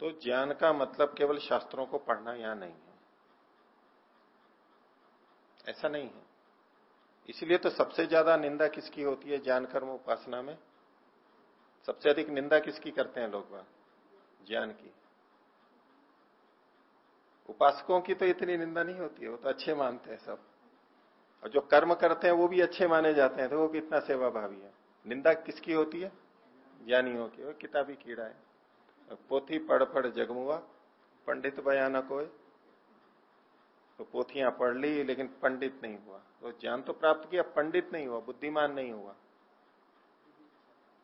तो ज्ञान का मतलब केवल शास्त्रों को पढ़ना यहाँ नहीं है। ऐसा नहीं है। इसलिए तो सबसे ज़्यादा निंदा किसकी होती है ज्ञान कर्म उपासना में? सबसे अधिक निंदा किसकी करते हैं लोग ज्ञान की। उपासकों की तो इतनी निंदा नहीं होती है वो तो अच्छे मानते हैं सब। और जो कर्म करते हैं वो भी अच्छे माने जाते हैं तो वो कितना सेवा भावी है? निंदा किसकी होती है? ज्ञानियों की। किताबी कीड़ा है। पोथी पढ़ पढ़ जगमुआ, पंडित बयाना कोई। तो पोथियाँ पढ़ ली, लेकिन पंडित नहीं हुआ। तो ज्ञान तो प्राप्त किया, पंडित नहीं हुआ, बुद्धिमान नहीं हुआ।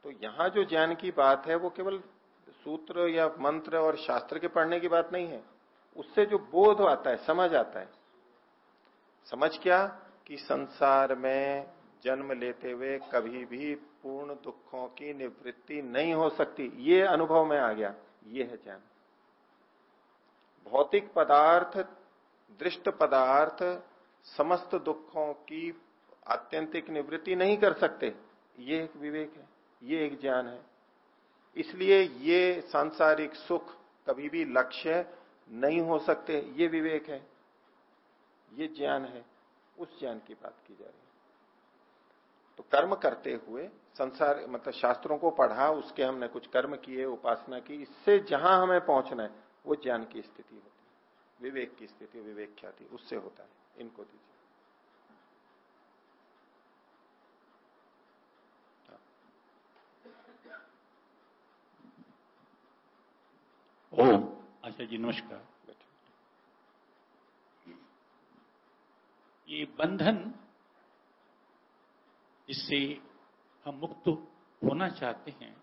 तो यहाँ जो ज्ञान की बात है, वो केवल सूत्र या मंत्र और शास्त्र के पढ़ने की बात नहीं है। उससे जो बोध आता है, समझ आता है। समझ क्या? कि संसार में जन्म लेते हुए कभी भी पूर्ण दुखों की निवृत्ति नहीं हो सकती। ये अनुभव में आ गया। ये है ज्ञान। भौतिक पदार्थ, दृष्ट पदार्थ समस्त दुखों की आत्यंतिक निवृत्ति नहीं कर सकते। ये एक विवेक है। ये एक ज्ञान है। इसलिए ये सांसारिक सुख कभी भी लक्ष्य नहीं हो सकते। ये विवेक है। ये ज्ञान है। उस ज्ञान की बात की जा रही है। तो कर्म करते हुए संसार मतलब शास्त्रों को पढ़ा उसके हमने कुछ कर्म किए उपासना की इससे जहाँ हमें पहुँचना है वो ज्ञान की स्थिति होती है। विवेक की स्थिति विवेक ख्याति उससे होता है। इनको दीजिए। ओम। अच्छा जी नमस्कार। ये बंधन जिससे हम मुक्त होना चाहते हैं।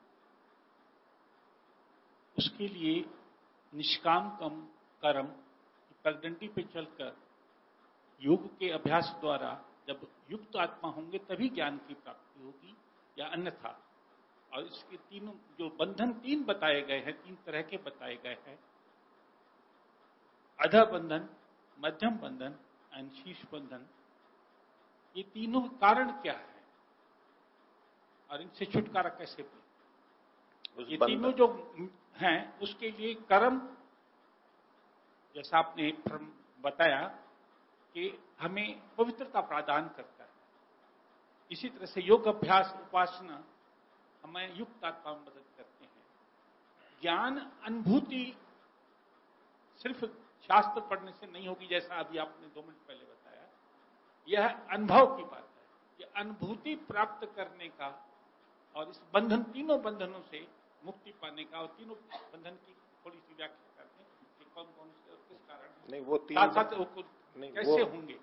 उसके लिए निष्काम कम कर्म पगडंडी पे चलकर, योग के अभ्यास द्वारा जब युक्त आत्मा होंगे तभी ज्ञान की प्राप्ति होगी या अन्यथा। और इसके तीनों, जो बंधन तीन बताए गए हैं, तीन तरह के बताए गए हैं। अध बंधन, मध्यम बंधन शीर्ष बंधन ये तीनों कारण क्या है? और इनसे छुटकारा कैसे पाए? ये तीनों जो हैं उसके लिए कर्म जैसा आपने बताया कि हमें पवित्रता प्रदान करता है। इसी तरह से योग अभ्यास उपासना हमें युक्त आत्मा में मदद करते हैं। ज्ञान अनुभूति सिर्फ़ शास्त्र पढ़ने से नहीं होगी जैसा अभी आपने दो मिनट पहले बताया। यह अनुभव की बात है कि अनुभूति प्राप्त करने का और इस बंधन तीनों बंधनों से मुक्ति पाने का और तीनों बंधन की थोड़ी सी व्याख्या करते हैं कि कौन कौन से और किस कारण नहीं वो तीन साथ साथ वो नहीं, कैसे वो, होंगे?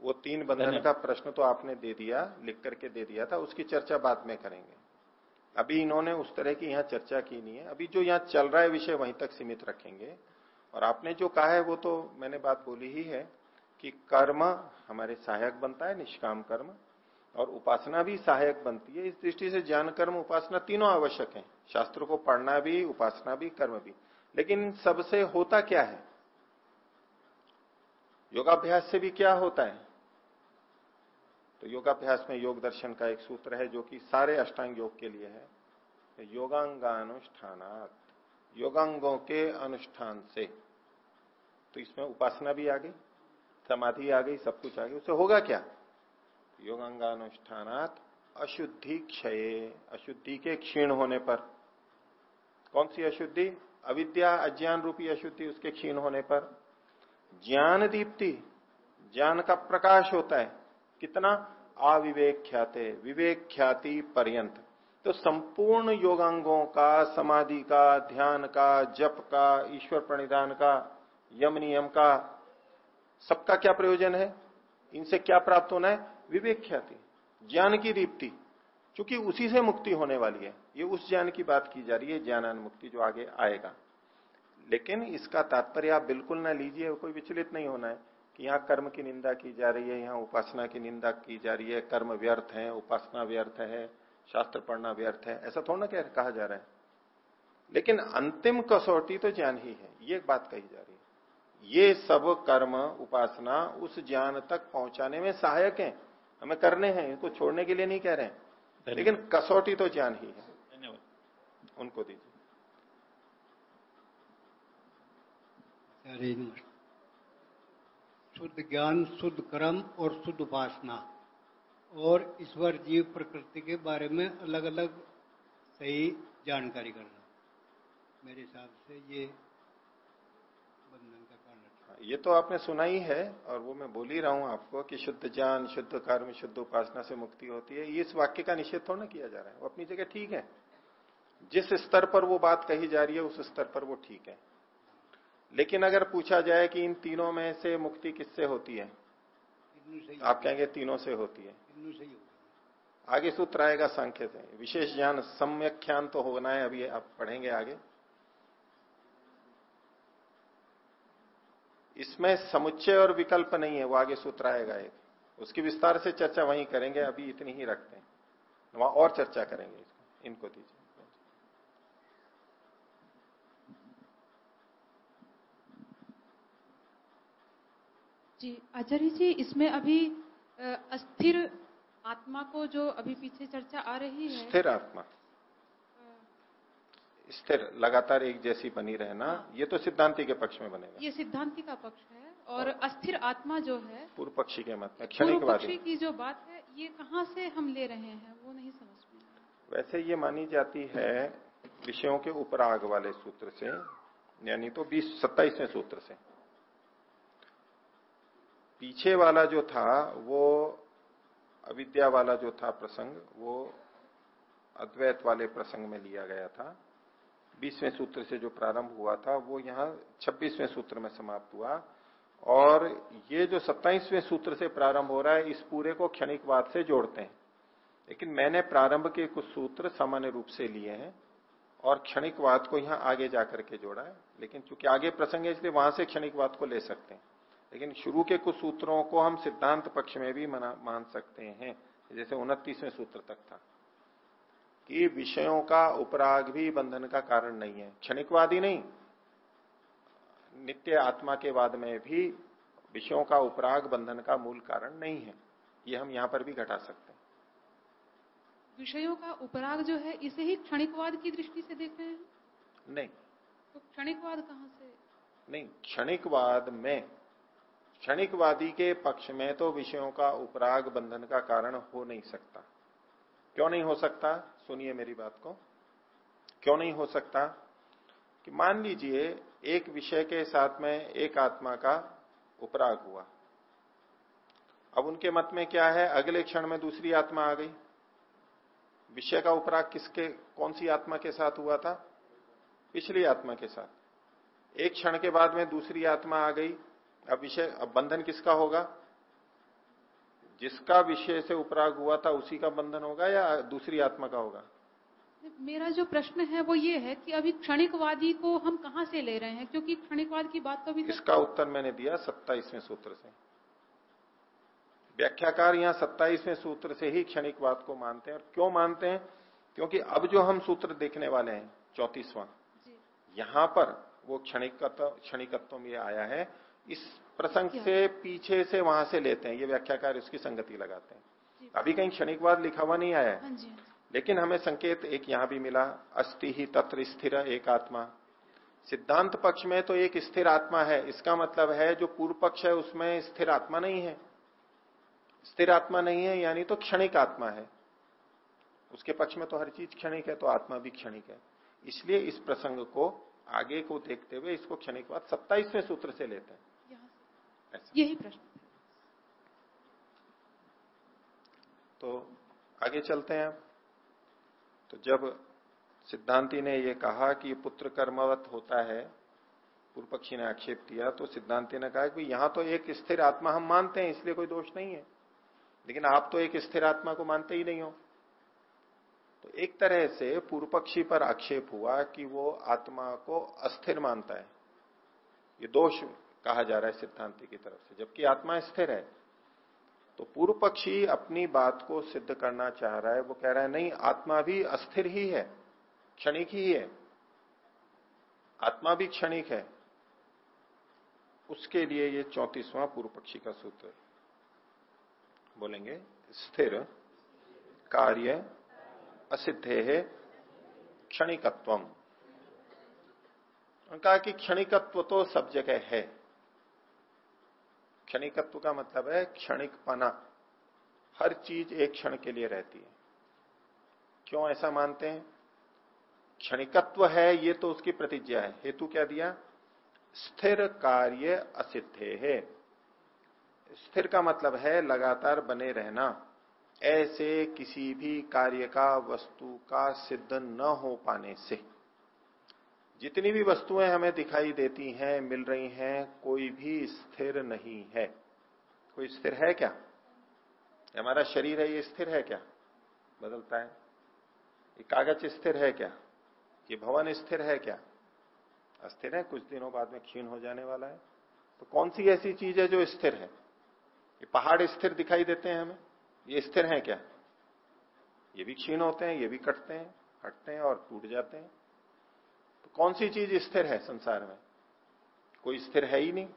वो तीन बंधन का प्रश्न तो आपने दे दिया लिख करके दे दिया था उसकी चर्चा बाद में करेंगे। अभी इन्होंने उस तरह की यहाँ चर्चा की नहीं है। अभी जो यहाँ चल रहा है विषय वहीं तक सीमित रखेंगे। और आपने जो कहा है वो तो मैंने बात बोली ही है कि कर्म हमारे सहायक बनता है, निष्काम कर्म, और उपासना भी सहायक बनती है। इस दृष्टि से ज्ञान, कर्म, उपासना तीनों आवश्यक है। शास्त्र को पढ़ना भी, उपासना भी, कर्म भी। लेकिन सबसे होता क्या है? योगाभ्यास से भी क्या होता है? तो योगाभ्यास में योग दर्शन का एक सूत्र है जो कि सारे अष्टांग योग के लिए है। योगांगानुष्ठानात, योगांगों के अनुष्ठान से। तो इसमें उपासना भी आ गई, समाधि आ गई, सब कुछ आ गई उससे होगा क्या? योगांगानुष्ठानात अशुद्धि क्षय, अशुद्धि के क्षीण होने पर। कौन सी अशुद्धि? अविद्या, अज्ञान रूपी अशुद्धि उसके क्षीण होने पर। ज्ञान दीप्ति, ज्ञान का प्रकाश होता है। कितना? अविवेक ख्याते विवेक ख्याति पर्यंत। तो संपूर्ण योगांगों का, समाधि का, ध्यान का, जप का, ईश्वर प्रणिधान का यम नियम का सबका क्या प्रयोजन है? इनसे क्या प्राप्त होना है? विवेक ख्याति, ज्ञान की दीप्ति। क्योंकि उसी से मुक्ति होने वाली है। ये उस ज्ञान की बात की जा रही है ज्ञानान मुक्ति जो आगे आएगा। लेकिन इसका तात्पर्य आप बिल्कुल ना लीजिए, कोई विचलित नहीं होना है कि यहाँ कर्म की निंदा की जा रही है, यहाँ उपासना की निंदा की जा रही है। कर्म व्यर्थ है, उपासना व्यर्थ है, शास्त्र पढ़ना व्यर्थ है, ऐसा थोड़ा ना कहा जा रहा है। लेकिन अंतिम कसौटी तो ज्ञान ही है, ये बात कही जा रही है। ये सब कर्म उपासना उस ज्ञान तक पहुँचाने में सहायक हैं। हमें करने हैं इनको छोड़ने के लिए नहीं कह रहे हैं। लेकिन कसौटी तो ज्ञान ही है। उनको दीजिए। शुद्ध ज्ञान शुद्ध कर्म और शुद्ध उपासना। और ईश्वर जीव प्रकृति के बारे में अलग अलग सही जानकारी करना। मेरे हिसाब से ये ये तो आपने सुना ही है और वो मैं बोल ही रहा हूँ आपको कि शुद्ध ज्ञान शुद्ध कर्म शुद्ध उपासना से मुक्ति होती है। इस वाक्य का निषेध थोड़ा किया जा रहा है। वो अपनी जगह ठीक है। जिस स्तर पर वो बात कही जा रही है उस स्तर पर वो ठीक है। लेकिन अगर पूछा जाए कि इन तीनों में से मुक्ति किससे होती है? आप कहेंगे तीनों से होती है। आगे सूत्र आएगा सांख्य से विशेष ज्ञान सम्यक सम्यख्यान तो होना है अभी आप पढ़ेंगे आगे। इसमें समुच्चय और विकल्प नहीं है वो आगे सूत्र आएगा एक। उसकी विस्तार से चर्चा वहीं करेंगे अभी इतनी ही रखते हैं। वहाँ और चर्चा करेंगे इनको दीजिए। जी आचार्य जी इसमें अभी अस्थिर आत्मा को जो अभी पीछे चर्चा आ रही है। स्थिर आत्मा। स्थिर लगातार एक जैसी बनी रहना हाँ। ये तो सिद्धांति के पक्ष में बनेगा। ये सिद्धांति का पक्ष है और अस्थिर आत्मा जो है पूर्व पक्षी के मत में क्षणिक पक्षी की जो बात है ये कहाँ से हम ले रहे हैं वो नहीं समझ में वैसे ये मानी जाती है विषयों के उपराग वाले सूत्र से यानी तो बीस सत्ताईसवें सूत्र से। पीछे वाला जो था वो अविद्या वाला जो था प्रसंग वो अद्वैत वाले प्रसंग में लिया गया था। बीसवें सूत्र से जो प्रारंभ हुआ था, वो यहाँ छब्बीसवें सूत्र में समाप्त हुआ। और ये जो सत्ताईसवें सूत्र से प्रारंभ हो रहा है, इस पूरे को क्षणिकवाद से जोड़ते हैं। लेकिन मैंने प्रारंभ के कुछ सूत्र सामान्य रूप से लिए हैं और क्षणिकवाद को यहाँ आगे जाकर के जोड़ा है। लेकिन चूँकि आगे प्रसंग है, इसलिए वहाँ से क्षणिकवाद को ले सकते हैं। लेकिन शुरू के कुछ सूत्रों को हम सिद्धांत पक्ष में भी मान सकते हैं, जैसे उनतीसवें सूत्र तक था। कि विषयों का उपराग भी बंधन का कारण नहीं है। क्षणिकवाद नहीं। नित्य आत्मा के वाद में भी विषयों का उपराग बंधन का मूल कारण नहीं है। ये हम यहाँ पर भी घटा सकते हैं। विषयों का उपराग जो है इसे ही क्षणिकवाद की दृष्टि से देख रहे हैं? नहीं। तो क्षणिकवाद कहाँ से? नहीं क्षणिकवाद में। क्षणिकवादी के पक्ष में तो विषयों का उपराग बंधन का कारण हो नहीं सकता। क्यों नहीं हो सकता? सुनिए मेरी बात को। क्यों नहीं हो सकता? कि मान लीजिए, एक विषय के साथ में एक आत्मा का उपराग हुआ। अब उनके मत में क्या है? अगले क्षण में दूसरी आत्मा आ गई। विषय का उपराग किसके, कौन सी आत्मा के साथ हुआ था? पिछली आत्मा के साथ। एक क्षण के बाद में दूसरी आत्मा आ गई। अब विषय, अब बंधन किसका होगा? जिसका विषय से उपराग हुआ था उसी का बंधन होगा या दूसरी आत्मा का होगा? मेरा जो प्रश्न है वो ये है कि अभी क्षणिकवादी को हम कहाँ से ले रहे हैं? क्योंकि क्षणिकवाद की बात तो अभी इसका उत्तर मैंने दिया सत्ताईसवें सूत्र से। व्याख्याकार यहाँ सत्ताईसवें सूत्र से ही क्षणिकवाद को मानते हैं। और क्यों मानते हैं? क्योंकि अब जो हम सूत्र देखने वाले हैं चौतीसवां यहाँ पर वो क्षणिकत्व क्षणिकत्व में आया है। इस प्रसंग से पीछे से वहाँ से लेते हैं ये व्याख्याकार इसकी संगति लगाते हैं। अभी कहीं क्षणिकवाद लिखा हुआ नहीं आया। है हाँ हाँ लेकिन हमें संकेत एक यहाँ भी मिला अस्थि ही तत्र स्थिर एक आत्मा। सिद्धांत पक्ष में तो एक स्थिर आत्मा है इसका मतलब है जो पूर्व पक्ष है उसमें स्थिर आत्मा नहीं है। स्थिर आत्मा नहीं है यानी तो क्षणिक आत्मा है। उसके पक्ष में तो हर चीज़ क्षणिक है तो आत्मा भी क्षणिक है। इसलिए इस प्रसंग को आगे को देखते हुए इसको क्षणिकवाद सत्ताईसवें सूत्र से लेते हैं। यही प्रश्न तो आगे चलते हैं। तो जब सिद्धांति ने यह कहा कि पुत्र कर्मवत होता है पूर्व पक्षी ने आक्षेप किया तो सिद्धांति ने कहा कि यहाँ तो एक स्थिर आत्मा हम मानते हैं इसलिए कोई दोष नहीं है। लेकिन आप तो एक स्थिर आत्मा को मानते ही नहीं हो। तो एक तरह से पूर्व पक्षी पर आक्षेप हुआ कि वो आत्मा को अस्थिर मानता है। ये दोष कहा जा रहा है सिद्धांति की तरफ़ से, जबकि आत्मा स्थिर है। तो पूर्व पक्षी अपनी बात को सिद्ध करना चाह रहा है, वो कह रहा है, नहीं, आत्मा भी अस्थिर ही है, क्षणिक ही है। आत्मा भी क्षणिक है। उसके लिए ये चौतीसवां पूर्व पक्षी का सूत्र बोलेंगे, स्थिर कार्य असिद्धे है, क्षणिकत्वम। कहा कि क्षणिकत्व तो सब जगह है। क्षणिकत्व का मतलब है क्षणिक पना हर चीज़ एक क्षण के लिए रहती है। क्यों ऐसा मानते हैं? क्षणिकत्व है, ये तो उसकी प्रतिज्ञा है। हेतु क्या दिया? स्थिर कार्य असिद्धे है। स्थिर का मतलब है लगातार बने रहना। ऐसे किसी भी कार्य का, वस्तु का सिद्ध न हो पाने से। जितनी भी वस्तुएँ हमें दिखाई देती हैं, मिल रही हैं, कोई भी स्थिर नहीं है। कोई स्थिर है क्या? हमारा शरीर है, ये स्थिर है क्या? बदलता है। ये कागज़ स्थिर है क्या? ये भवन स्थिर है क्या? अस्थिर है, कुछ दिनों बाद में क्षीण हो जाने वाला है। तो कौन सी ऐसी चीज़ है जो स्थिर है? ये पहाड़ स्थिर दिखाई देते हैं हमें। ये स्थिर है क्या? ये भी क्षीण होते हैं, ये भी कटते हैं, हटते हैं और टूट जाते हैं। कौन सी चीज़ स्थिर है संसार में? कोई स्थिर है ही नहीं।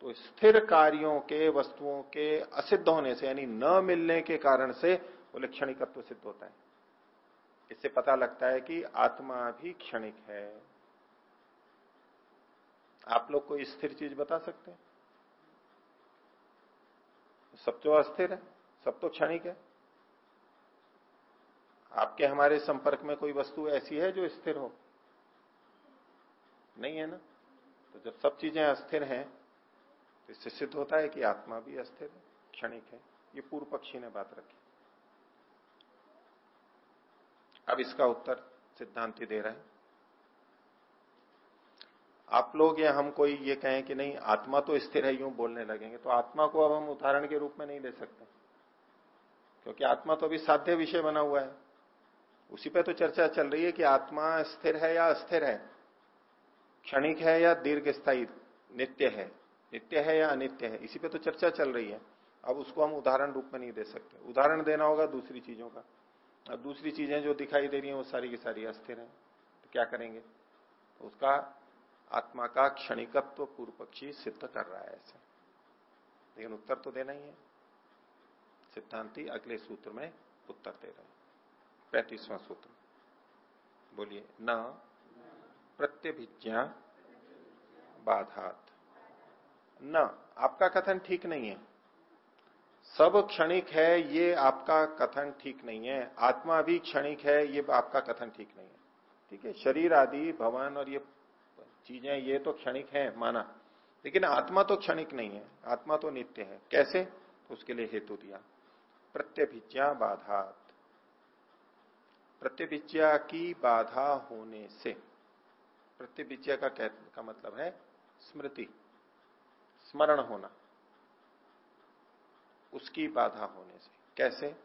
तो स्थिर कार्यों के, वस्तुओं के असिद्ध होने से, यानी न मिलने के कारण से वो क्षणिकत्व सिद्ध होता है। इससे पता लगता है कि आत्मा भी क्षणिक है। आप लोग कोई स्थिर चीज़ बता सकते हैं? सब तो अस्थिर है, सब तो क्षणिक है। आपके हमारे संपर्क में कोई वस्तु ऐसी है जो स्थिर हो? नहीं है ना? तो जब सब चीज़ें अस्थिर हैं तो इससे सिद्ध होता है कि आत्मा भी अस्थिर है, क्षणिक है। ये पूर्व पक्षी ने बात रखी। अब इसका उत्तर सिद्धांति दे रहे हैं। आप लोग या हम कोई ये कहें कि नहीं, आत्मा तो स्थिर है, यूँ बोलने लगेंगे। तो आत्मा को अब हम उदाहरण के रूप में नहीं ले सकते। क्योंकि आत्मा तो अभी साध्य विषय बना हुआ है। उसी पे तो चर्चा चल रही है कि आत्मा स्थिर है या अस्थिर है। क्षणिक है या दीर्घ स्थायी नित्य है। नित्य है या अनित्य है? इसी पे तो चर्चा चल रही है। अब उसको हम उदाहरण रूप में नहीं दे सकते। उदाहरण देना होगा दूसरी चीज़ों का। अब दूसरी चीज़ें जो दिखाई दे रही हैं, वो सारी की सारी अस्थिर है। तो क्या करेंगे? तो उसका आत्मा का क्षणिकत्व पूर्व पक्षी सिद्ध कर रहा है ऐसे। लेकिन उत्तर तो देना ही है। सिद्धांति अगले सूत्र में उत्तर दे रहे हैं। पैंतीसवां सूत्र। बोलिए, न प्रत्यभिज्ञा बाधात। न, आपका कथन ठीक नहीं है। सब क्षणिक है, ये आपका कथन ठीक नहीं है। आत्मा भी क्षणिक है, ये आपका कथन ठीक नहीं है। ठीक है, शरीर आदि, भवन और ये चीज़ें, ये तो क्षणिक है, माना। लेकिन आत्मा तो क्षणिक नहीं है, आत्मा तो नित्य है। कैसे? तो उसके लिए हेतु दिया। प्रत्यभिज्ञा बाधा प्रत्यभिज्ञा की बाधा होने से। प्रत्यभिज्ञा का, कह, का मतलब है स्मृति स्मरण होना उसकी बाधा होने से। कैसे?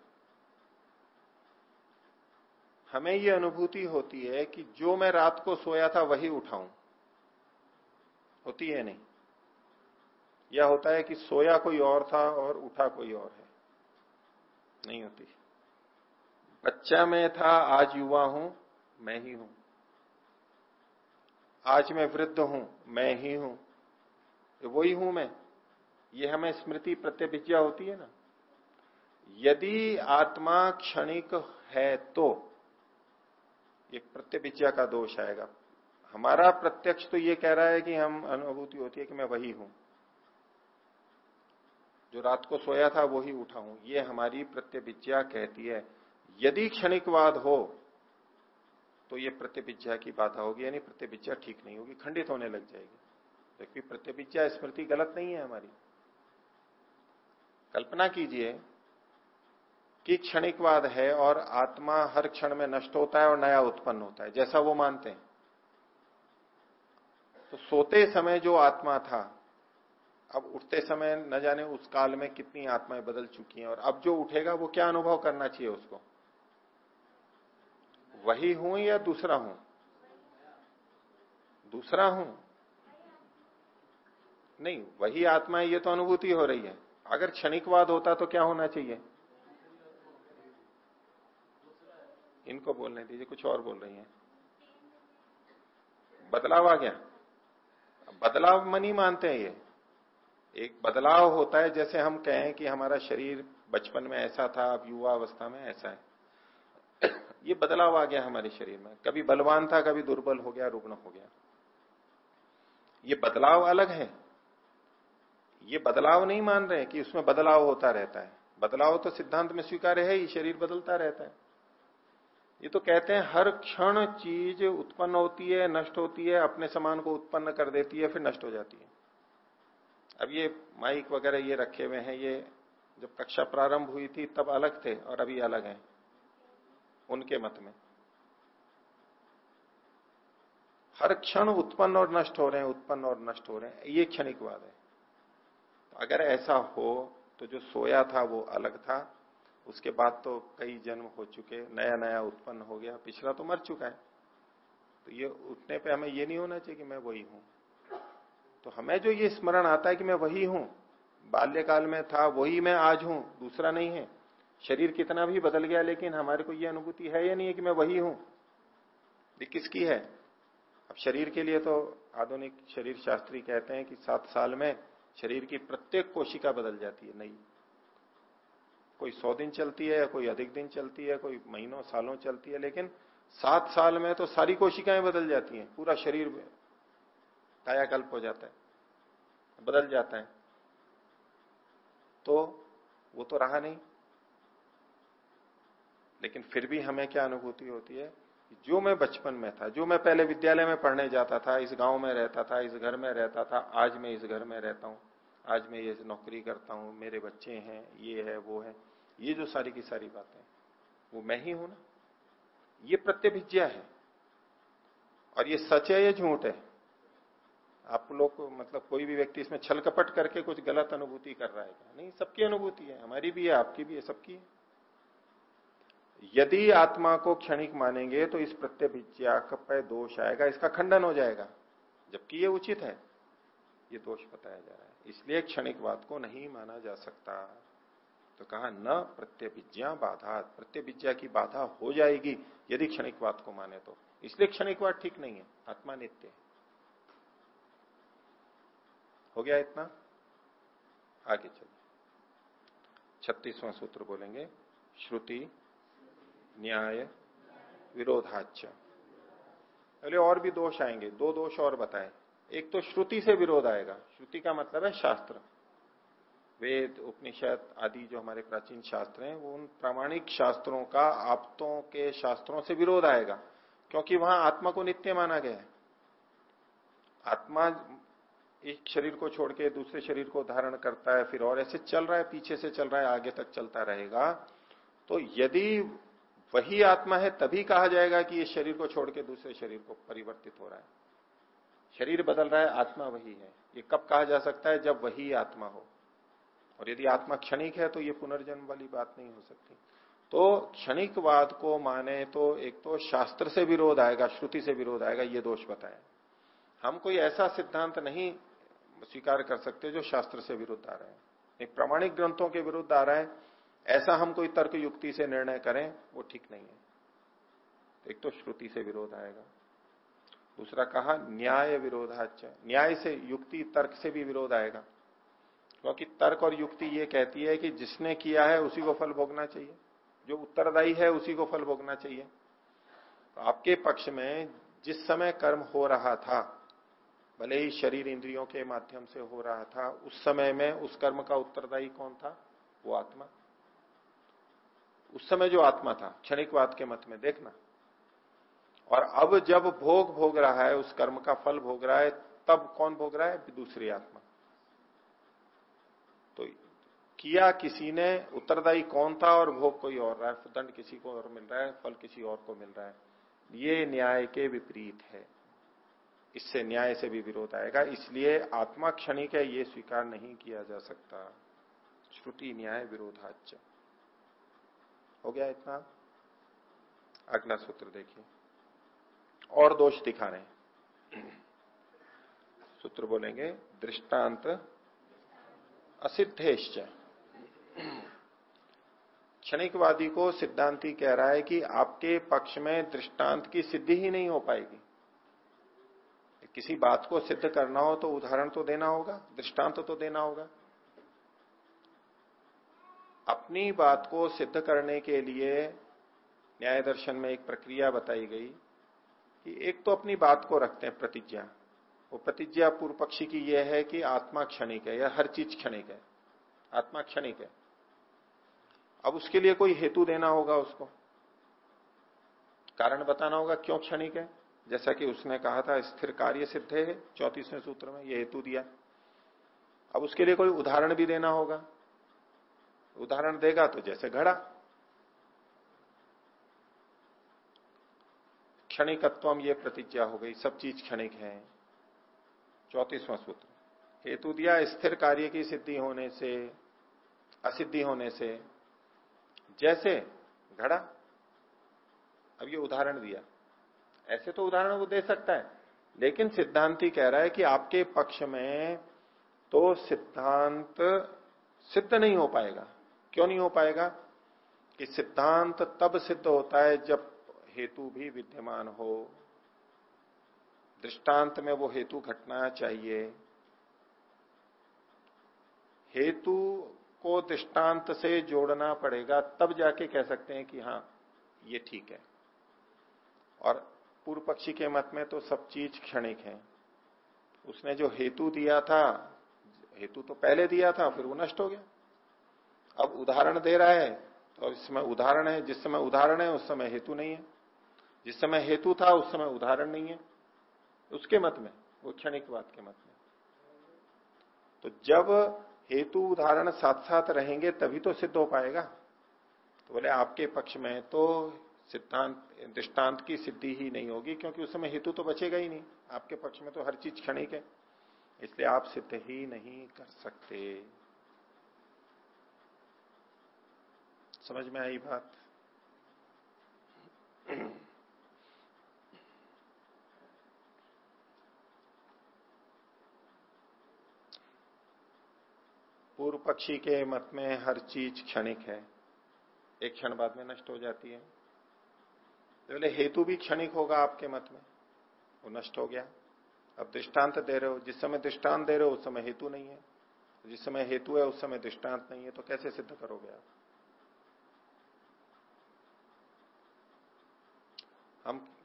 हमें यह अनुभूति होती है कि जो मैं रात को सोया था वही उठाऊं। होती है नहीं? यह होता है कि सोया कोई और था और उठा कोई और है? नहीं होती। बच्चा मैं था आज युवा हूँ मैं ही हूँ। आज मैं वृद्ध हूँ, मैं ही हूँ। वही हूँ मैं। ये हमें स्मृति प्रत्यभिज्ञा होती है ना। यदि आत्मा क्षणिक है तो ये प्रत्यभिज्ञा का दोष आएगा। हमारा प्रत्यक्ष तो ये कह रहा है कि हम अनुभूति होती है कि मैं वही हूँ। जो रात को सोया था वही उठा हूँ। ये हमारी प्रत्यभिज्ञा कहती है। यदि क्षणिकवाद हो तो ये प्रत्यभिज्ञा की बाधा होगी, यानी प्रत्यभिज्ञा ठीक नहीं होगी, खंडित होने लग जाएगी। क्योंकि प्रत्यभिज्ञा स्मृति गलत नहीं है हमारी। कल्पना कीजिए कि क्षणिकवाद है और आत्मा हर क्षण में नष्ट होता है और नया उत्पन्न होता है, जैसा वो मानते हैं। तो सोते समय जो आत्मा था, अब उठते समय न जाने उस काल में कितनी आत्माएँ बदल चुकी हैं, और अब जो उठेगा वो क्या अनुभव करना चाहिए उसको? वही हूँ या दूसरा हूँ? दूसरा हूँ। नहीं, वही आत्मा है, ये तो अनुभूति हो रही है। अगर क्षणिकवाद होता तो क्या होना चाहिए? इनको बोलने दीजिए, कुछ और बोल रही हैं। बदलाव आ गया। बदलाव मनी मानते हैं ये। एक बदलाव होता है, जैसे हम कहें कि हमारा शरीर बचपन में ऐसा था, अब युवा अवस्था में ऐसा है। ये बदलाव आ गया हमारे शरीर में। कभी बलवान था, कभी दुर्बल हो गया, रुग्ण हो गया। ये बदलाव अलग है। ये बदलाव नहीं मान रहे कि उसमें बदलाव होता रहता है। बदलाव तो सिद्धांत में स्वीकार है ही शरीर बदलता रहता है। ये तो कहते हैं, हर क्षण चीज़ उत्पन्न होती है, नष्ट होती है, अपने समान को उत्पन्न कर देती है, फिर नष्ट हो जाती है। अब ये माइक वगैरह ये रखे हुए हैं, ये जब कक्षा प्रारंभ हुई थी, तब अलग थे और अभी अलग हैं। उनके मत में। हर क्षण उत्पन्न और नष्ट हो रहे हैं, उत्पन्न और नष्ट हो रहे हैं। ये क्षणिकवाद है। तो अगर ऐसा हो तो जो सोया था वो अलग था। उसके बाद तो कई जन्म हो चुके नया नया उत्पन्न हो गया। पिछला तो मर चुका है। तो ये उठने पे हमें ये नहीं होना चाहिए कि मैं वही हूँ। तो हमें जो ये स्मरण आता है कि मैं वही हूँ। बाल्यकाल में था, वही मैं आज हूँ। दूसरा नहीं है। शरीर कितना भी बदल गया, लेकिन हमारे को ये अनुभूति है या नहीं है कि मैं वही हूँ? ये किसकी है? अब शरीर के लिए तो आधुनिक शरीर शास्त्री कहते हैं कि सात साल में शरीर की प्रत्येक कोशिका बदल जाती है, नई। कोई सौ दिन चलती है, कोई अधिक दिन चलती है, कोई महीनों, सालों चलती है, लेकिन सात साल में तो सारी कोशिकाएँ बदल जाती हैं, पूरा शरीर कायाकल्प हो जाता है, बदल जाता है। तो वो तो रहा नहीं। लेकिन फिर भी हमें क्या अनुभूति होती है? जो मैं बचपन में था, जो मैं पहले विद्यालय में पढ़ने जाता था, इस गाँव में रहता था, इस घर में रहता था, आज मैं इस घर में रहता हूँ। आज मैं ये नौकरी करता हूँ, मेरे बच्चे हैं, ये है, वो है। ये जो सारी की सारी बातें वो मैं ही हूँ ना? ये प्रत्यभिज्ञा है। और ये सच है या झूठ है? आप लोग मतलब कोई भी व्यक्ति इसमें छल कपट करके कुछ गलत अनुभूति कर रहा है नहीं, सबकी अनुभूति है, हमारी भी है, आपकी भी है, सबकी है। यदि आत्मा को क्षणिक मानेंगे तो इस प्रत्यभिज्ञा पे दोष आएगा, इसका खंडन हो जाएगा, जबकि ये उचित है। ये दोष बताया जा रहा है। इसलिए क्षणिकवाद को नहीं माना जा सकता। तो कहा, न प्रत्यभिज्ञा बाधा, प्रत्यभिज्ञा की बाधा हो जाएगी यदि क्षणिकवाद को माने तो। इसलिए क्षणिकवाद ठीक नहीं है, आत्मा नित्य हो गया इतना? आगे चलिए। छत्तीसवां सूत्र बोलेंगे, श्रुति न्याय विरोधाच पहले और भी दोष आएँगे। दो दोष और बताएँ। एक तो श्रुति से विरोध आएगा। श्रुति का मतलब है शास्त्र। वेद, उपनिषद आदि जो हमारे प्राचीन शास्त्र हैं, वो उन प्रामाणिक शास्त्रों का, आप्तों के शास्त्रों से विरोध आएगा। क्योंकि वहाँ आत्मा को नित्य माना गया है। आत्मा एक शरीर को छोड़ के दूसरे शरीर को धारण करता है, फिर और ऐसे चल रहा है, पीछे से चल रहा है, आगे तक चलता रहेगा। तो यदि वही आत्मा है, तभी कहा जाएगा कि ये शरीर को छोड़ के दूसरे शरीर को परिवर्तित हो रहा है। शरीर बदल रहा है, आत्मा वही है। ये कब कहा जा सकता है? जब वही आत्मा हो। और यदि आत्मा क्षणिक है तो ये पुनर्जन्म वाली बात नहीं हो सकती। तो क्षणिकवाद को माने तो एक तो शास्त्र से विरोध आएगा, श्रुति से विरोध आएगा, ये दोष बताया हम कोई ऐसा सिद्धांत नहीं स्वीकार कर सकते जो शास्त्र से विरुद्ध आ रहे हैं। प्रमाणिक ग्रंथों के विरुद्ध आ रहा है ऐसा हम कोई तर्क युक्ति से निर्णय करें, वो ठीक नहीं है। एक तो श्रुति से विरोध आएगा। दूसरा कहा, न्याय विरोधाच न्याय से युक्ति तर्क से भी विरोध आएगा। क्योंकि तर्क और युक्ति ये कहती है कि जिसने किया है, उसी को फल भोगना चाहिए। जो उत्तरदायी है, उसी को फल भोगना चाहिए। तो आपके पक्ष में जिस समय कर्म हो रहा था, भले ही शरीर इंद्रियों के माध्यम से हो रहा था, उस समय में उस कर्म का उत्तरदायी कौन था? वो आत्मा। उस समय जो आत्मा था, क्षणिकवाद के मत में देखना। और अब जब भोग भोग रहा है, उस कर्म का फल भोग रहा है, तब कौन भोग रहा है? दूसरी आत्मा। तो किया किसी ने, उत्तरदायी कौन था और भोग कोई और रहा है? दंड किसी को और मिल रहा है, फल किसी और को मिल रहा है। ये न्याय के विपरीत है। इससे न्याय से भी विरोध आएगा। इसलिए आत्मा क्षणिक है, ये स्वीकार नहीं किया जा सकता। श्रुति न्याय विरोधाच हो गया इतना। अगला सूत्र देखिए। और दोष दिखा रहे सूत्र बोलेंगे, दृष्टांत असिद्धेश्च। क्षणिकवादी को सिद्धांति कह रहा है कि आपके पक्ष में दृष्टांत की सिद्धि ही नहीं हो पाएगी। किसी बात को सिद्ध करना हो तो उदाहरण तो देना होगा, दृष्टांत तो देना होगा। अपनी बात को सिद्ध करने के लिए न्याय दर्शन में एक प्रक्रिया बताई गई कि एक तो अपनी बात को रखते हैं प्रतिज्ञा। वो प्रतिज्ञा पूर्व पक्षी की यह है कि आत्मा क्षणिक है या हर चीज़ क्षणिक है। आत्मा क्षणिक है। अब उसके लिए कोई हेतु देना होगा उसको। कारण बताना होगा क्यों क्षणिक है। जैसा कि उसने कहा था, स्थिर कार्य सिद्ध है, चौतीसवें सूत्र में यह हेतु दिया। अब उसके लिए कोई उदाहरण भी देना होगा। उदाहरण देगा तो जैसे घड़ा। क्षणिकत्व ये प्रतिज्ञा हो गई, सब चीज़ क्षणिक है। चौतीसवां सूत्र। हेतु दिया स्थिर कार्य की सिद्धि होने से, असिद्धि होने से, जैसे घड़ा। अब ये उदाहरण दिया। ऐसे तो उदाहरण वो दे सकता है, लेकिन सिद्धांति कह रहा है कि आपके पक्ष में तो सिद्धांत सिद्ध नहीं हो पाएगा। क्यों नहीं हो पाएगा? कि सिद्धांत तब सिद्ध होता है जब हेतु भी विद्यमान हो। दृष्टांत में वो हेतु घटना चाहिए। हेतु को दृष्टांत से जोड़ना पड़ेगा, तब जाके कह सकते हैं कि हाँ ये ठीक है। और पूर्व पक्षी के मत में तो सब चीज़ क्षणिक है। उसने जो हेतु दिया था, हेतु तो पहले दिया था, फिर वो नष्ट हो गया। अब उदाहरण दे रहा है तो इस समय उदाहरण है, जिस समय उदाहरण है, उस समय हेतु नहीं है। जिस समय हेतु था, उस समय उदाहरण नहीं है। उसके मत में, वो क्षणिक बात के मत में। तो जब हेतु उदाहरण साथ साथ रहेंगे, तभी तो सिद्ध हो पाएगा। तो बोले, आपके पक्ष में तो सिद्धांत, दृष्टांत की सिद्धि ही नहीं होगी, क्योंकि उस समय हेतु तो बचेगा ही नहीं। आपके पक्ष में तो हर चीज़ क्षणिक है, इसलिए आप सिद्ध ही नहीं कर सकते। समझ में आई बात? पूर्व पक्षी के मत में हर चीज़ क्षणिक है। एक क्षण बाद में नष्ट हो जाती है। बोले हेतु भी क्षणिक होगा आपके मत में। वो नष्ट हो गया। अब दृष्टांत दे रहे हो। जिस समय दृष्टांत दे रहे हो, उस समय हेतु नहीं है। जिस समय हेतु है, उस समय दृष्टांत नहीं है। तो कैसे सिद्ध करोगे आप? हम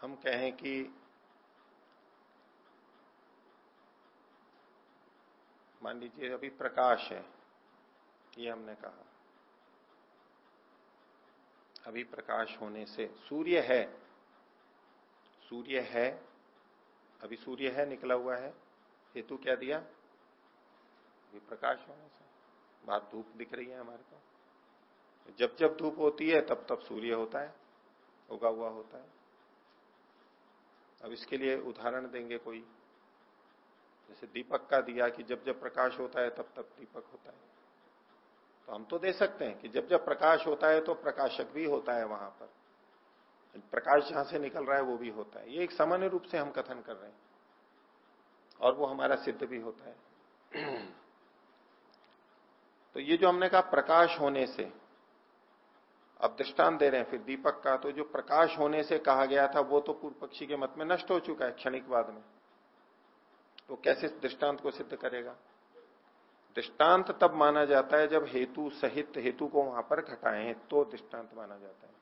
हम कहें कि मान लीजिए अभी प्रकाश है, ये हमने कहा। अभी प्रकाश होने से सूर्य है। सूर्य है, अभी सूर्य है, निकला हुआ है। हेतु क्या दिया? अभी प्रकाश होने से। बात धूप दिख रही है हमारे को जब जब धूप होती है, तब तब सूर्य होता है, उगा हुआ होता है। अब इसके लिए उदाहरण देंगे कोई। जैसे दीपक का दिया कि जब जब प्रकाश होता है, तब तब दीपक होता है। तो हम तो दे सकते हैं कि जब जब प्रकाश होता है तो प्रकाशक भी होता है वहाँ पर। प्रकाश जहाँ से निकल रहा है, वो भी होता है। ये एक सामान्य रूप से हम कथन कर रहे हैं। और वो हमारा सिद्ध भी होता है। तो ये जो हमने कहा प्रकाश होने से, अब दृष्टान दे रहे हैं फिर दीपक का तो जो प्रकाश होने से कहा गया था, वो तो पूर्व पक्षी के मत में नष्ट हो चुका है क्षणिक क्षणिकवाद में। तो कैसे दृष्टांत को सिद्ध करेगा? दृष्टांत तब माना जाता है जब हेतु सहित हेतु को वहाँ पर घटाएँ तो दृष्टांत माना जाता है।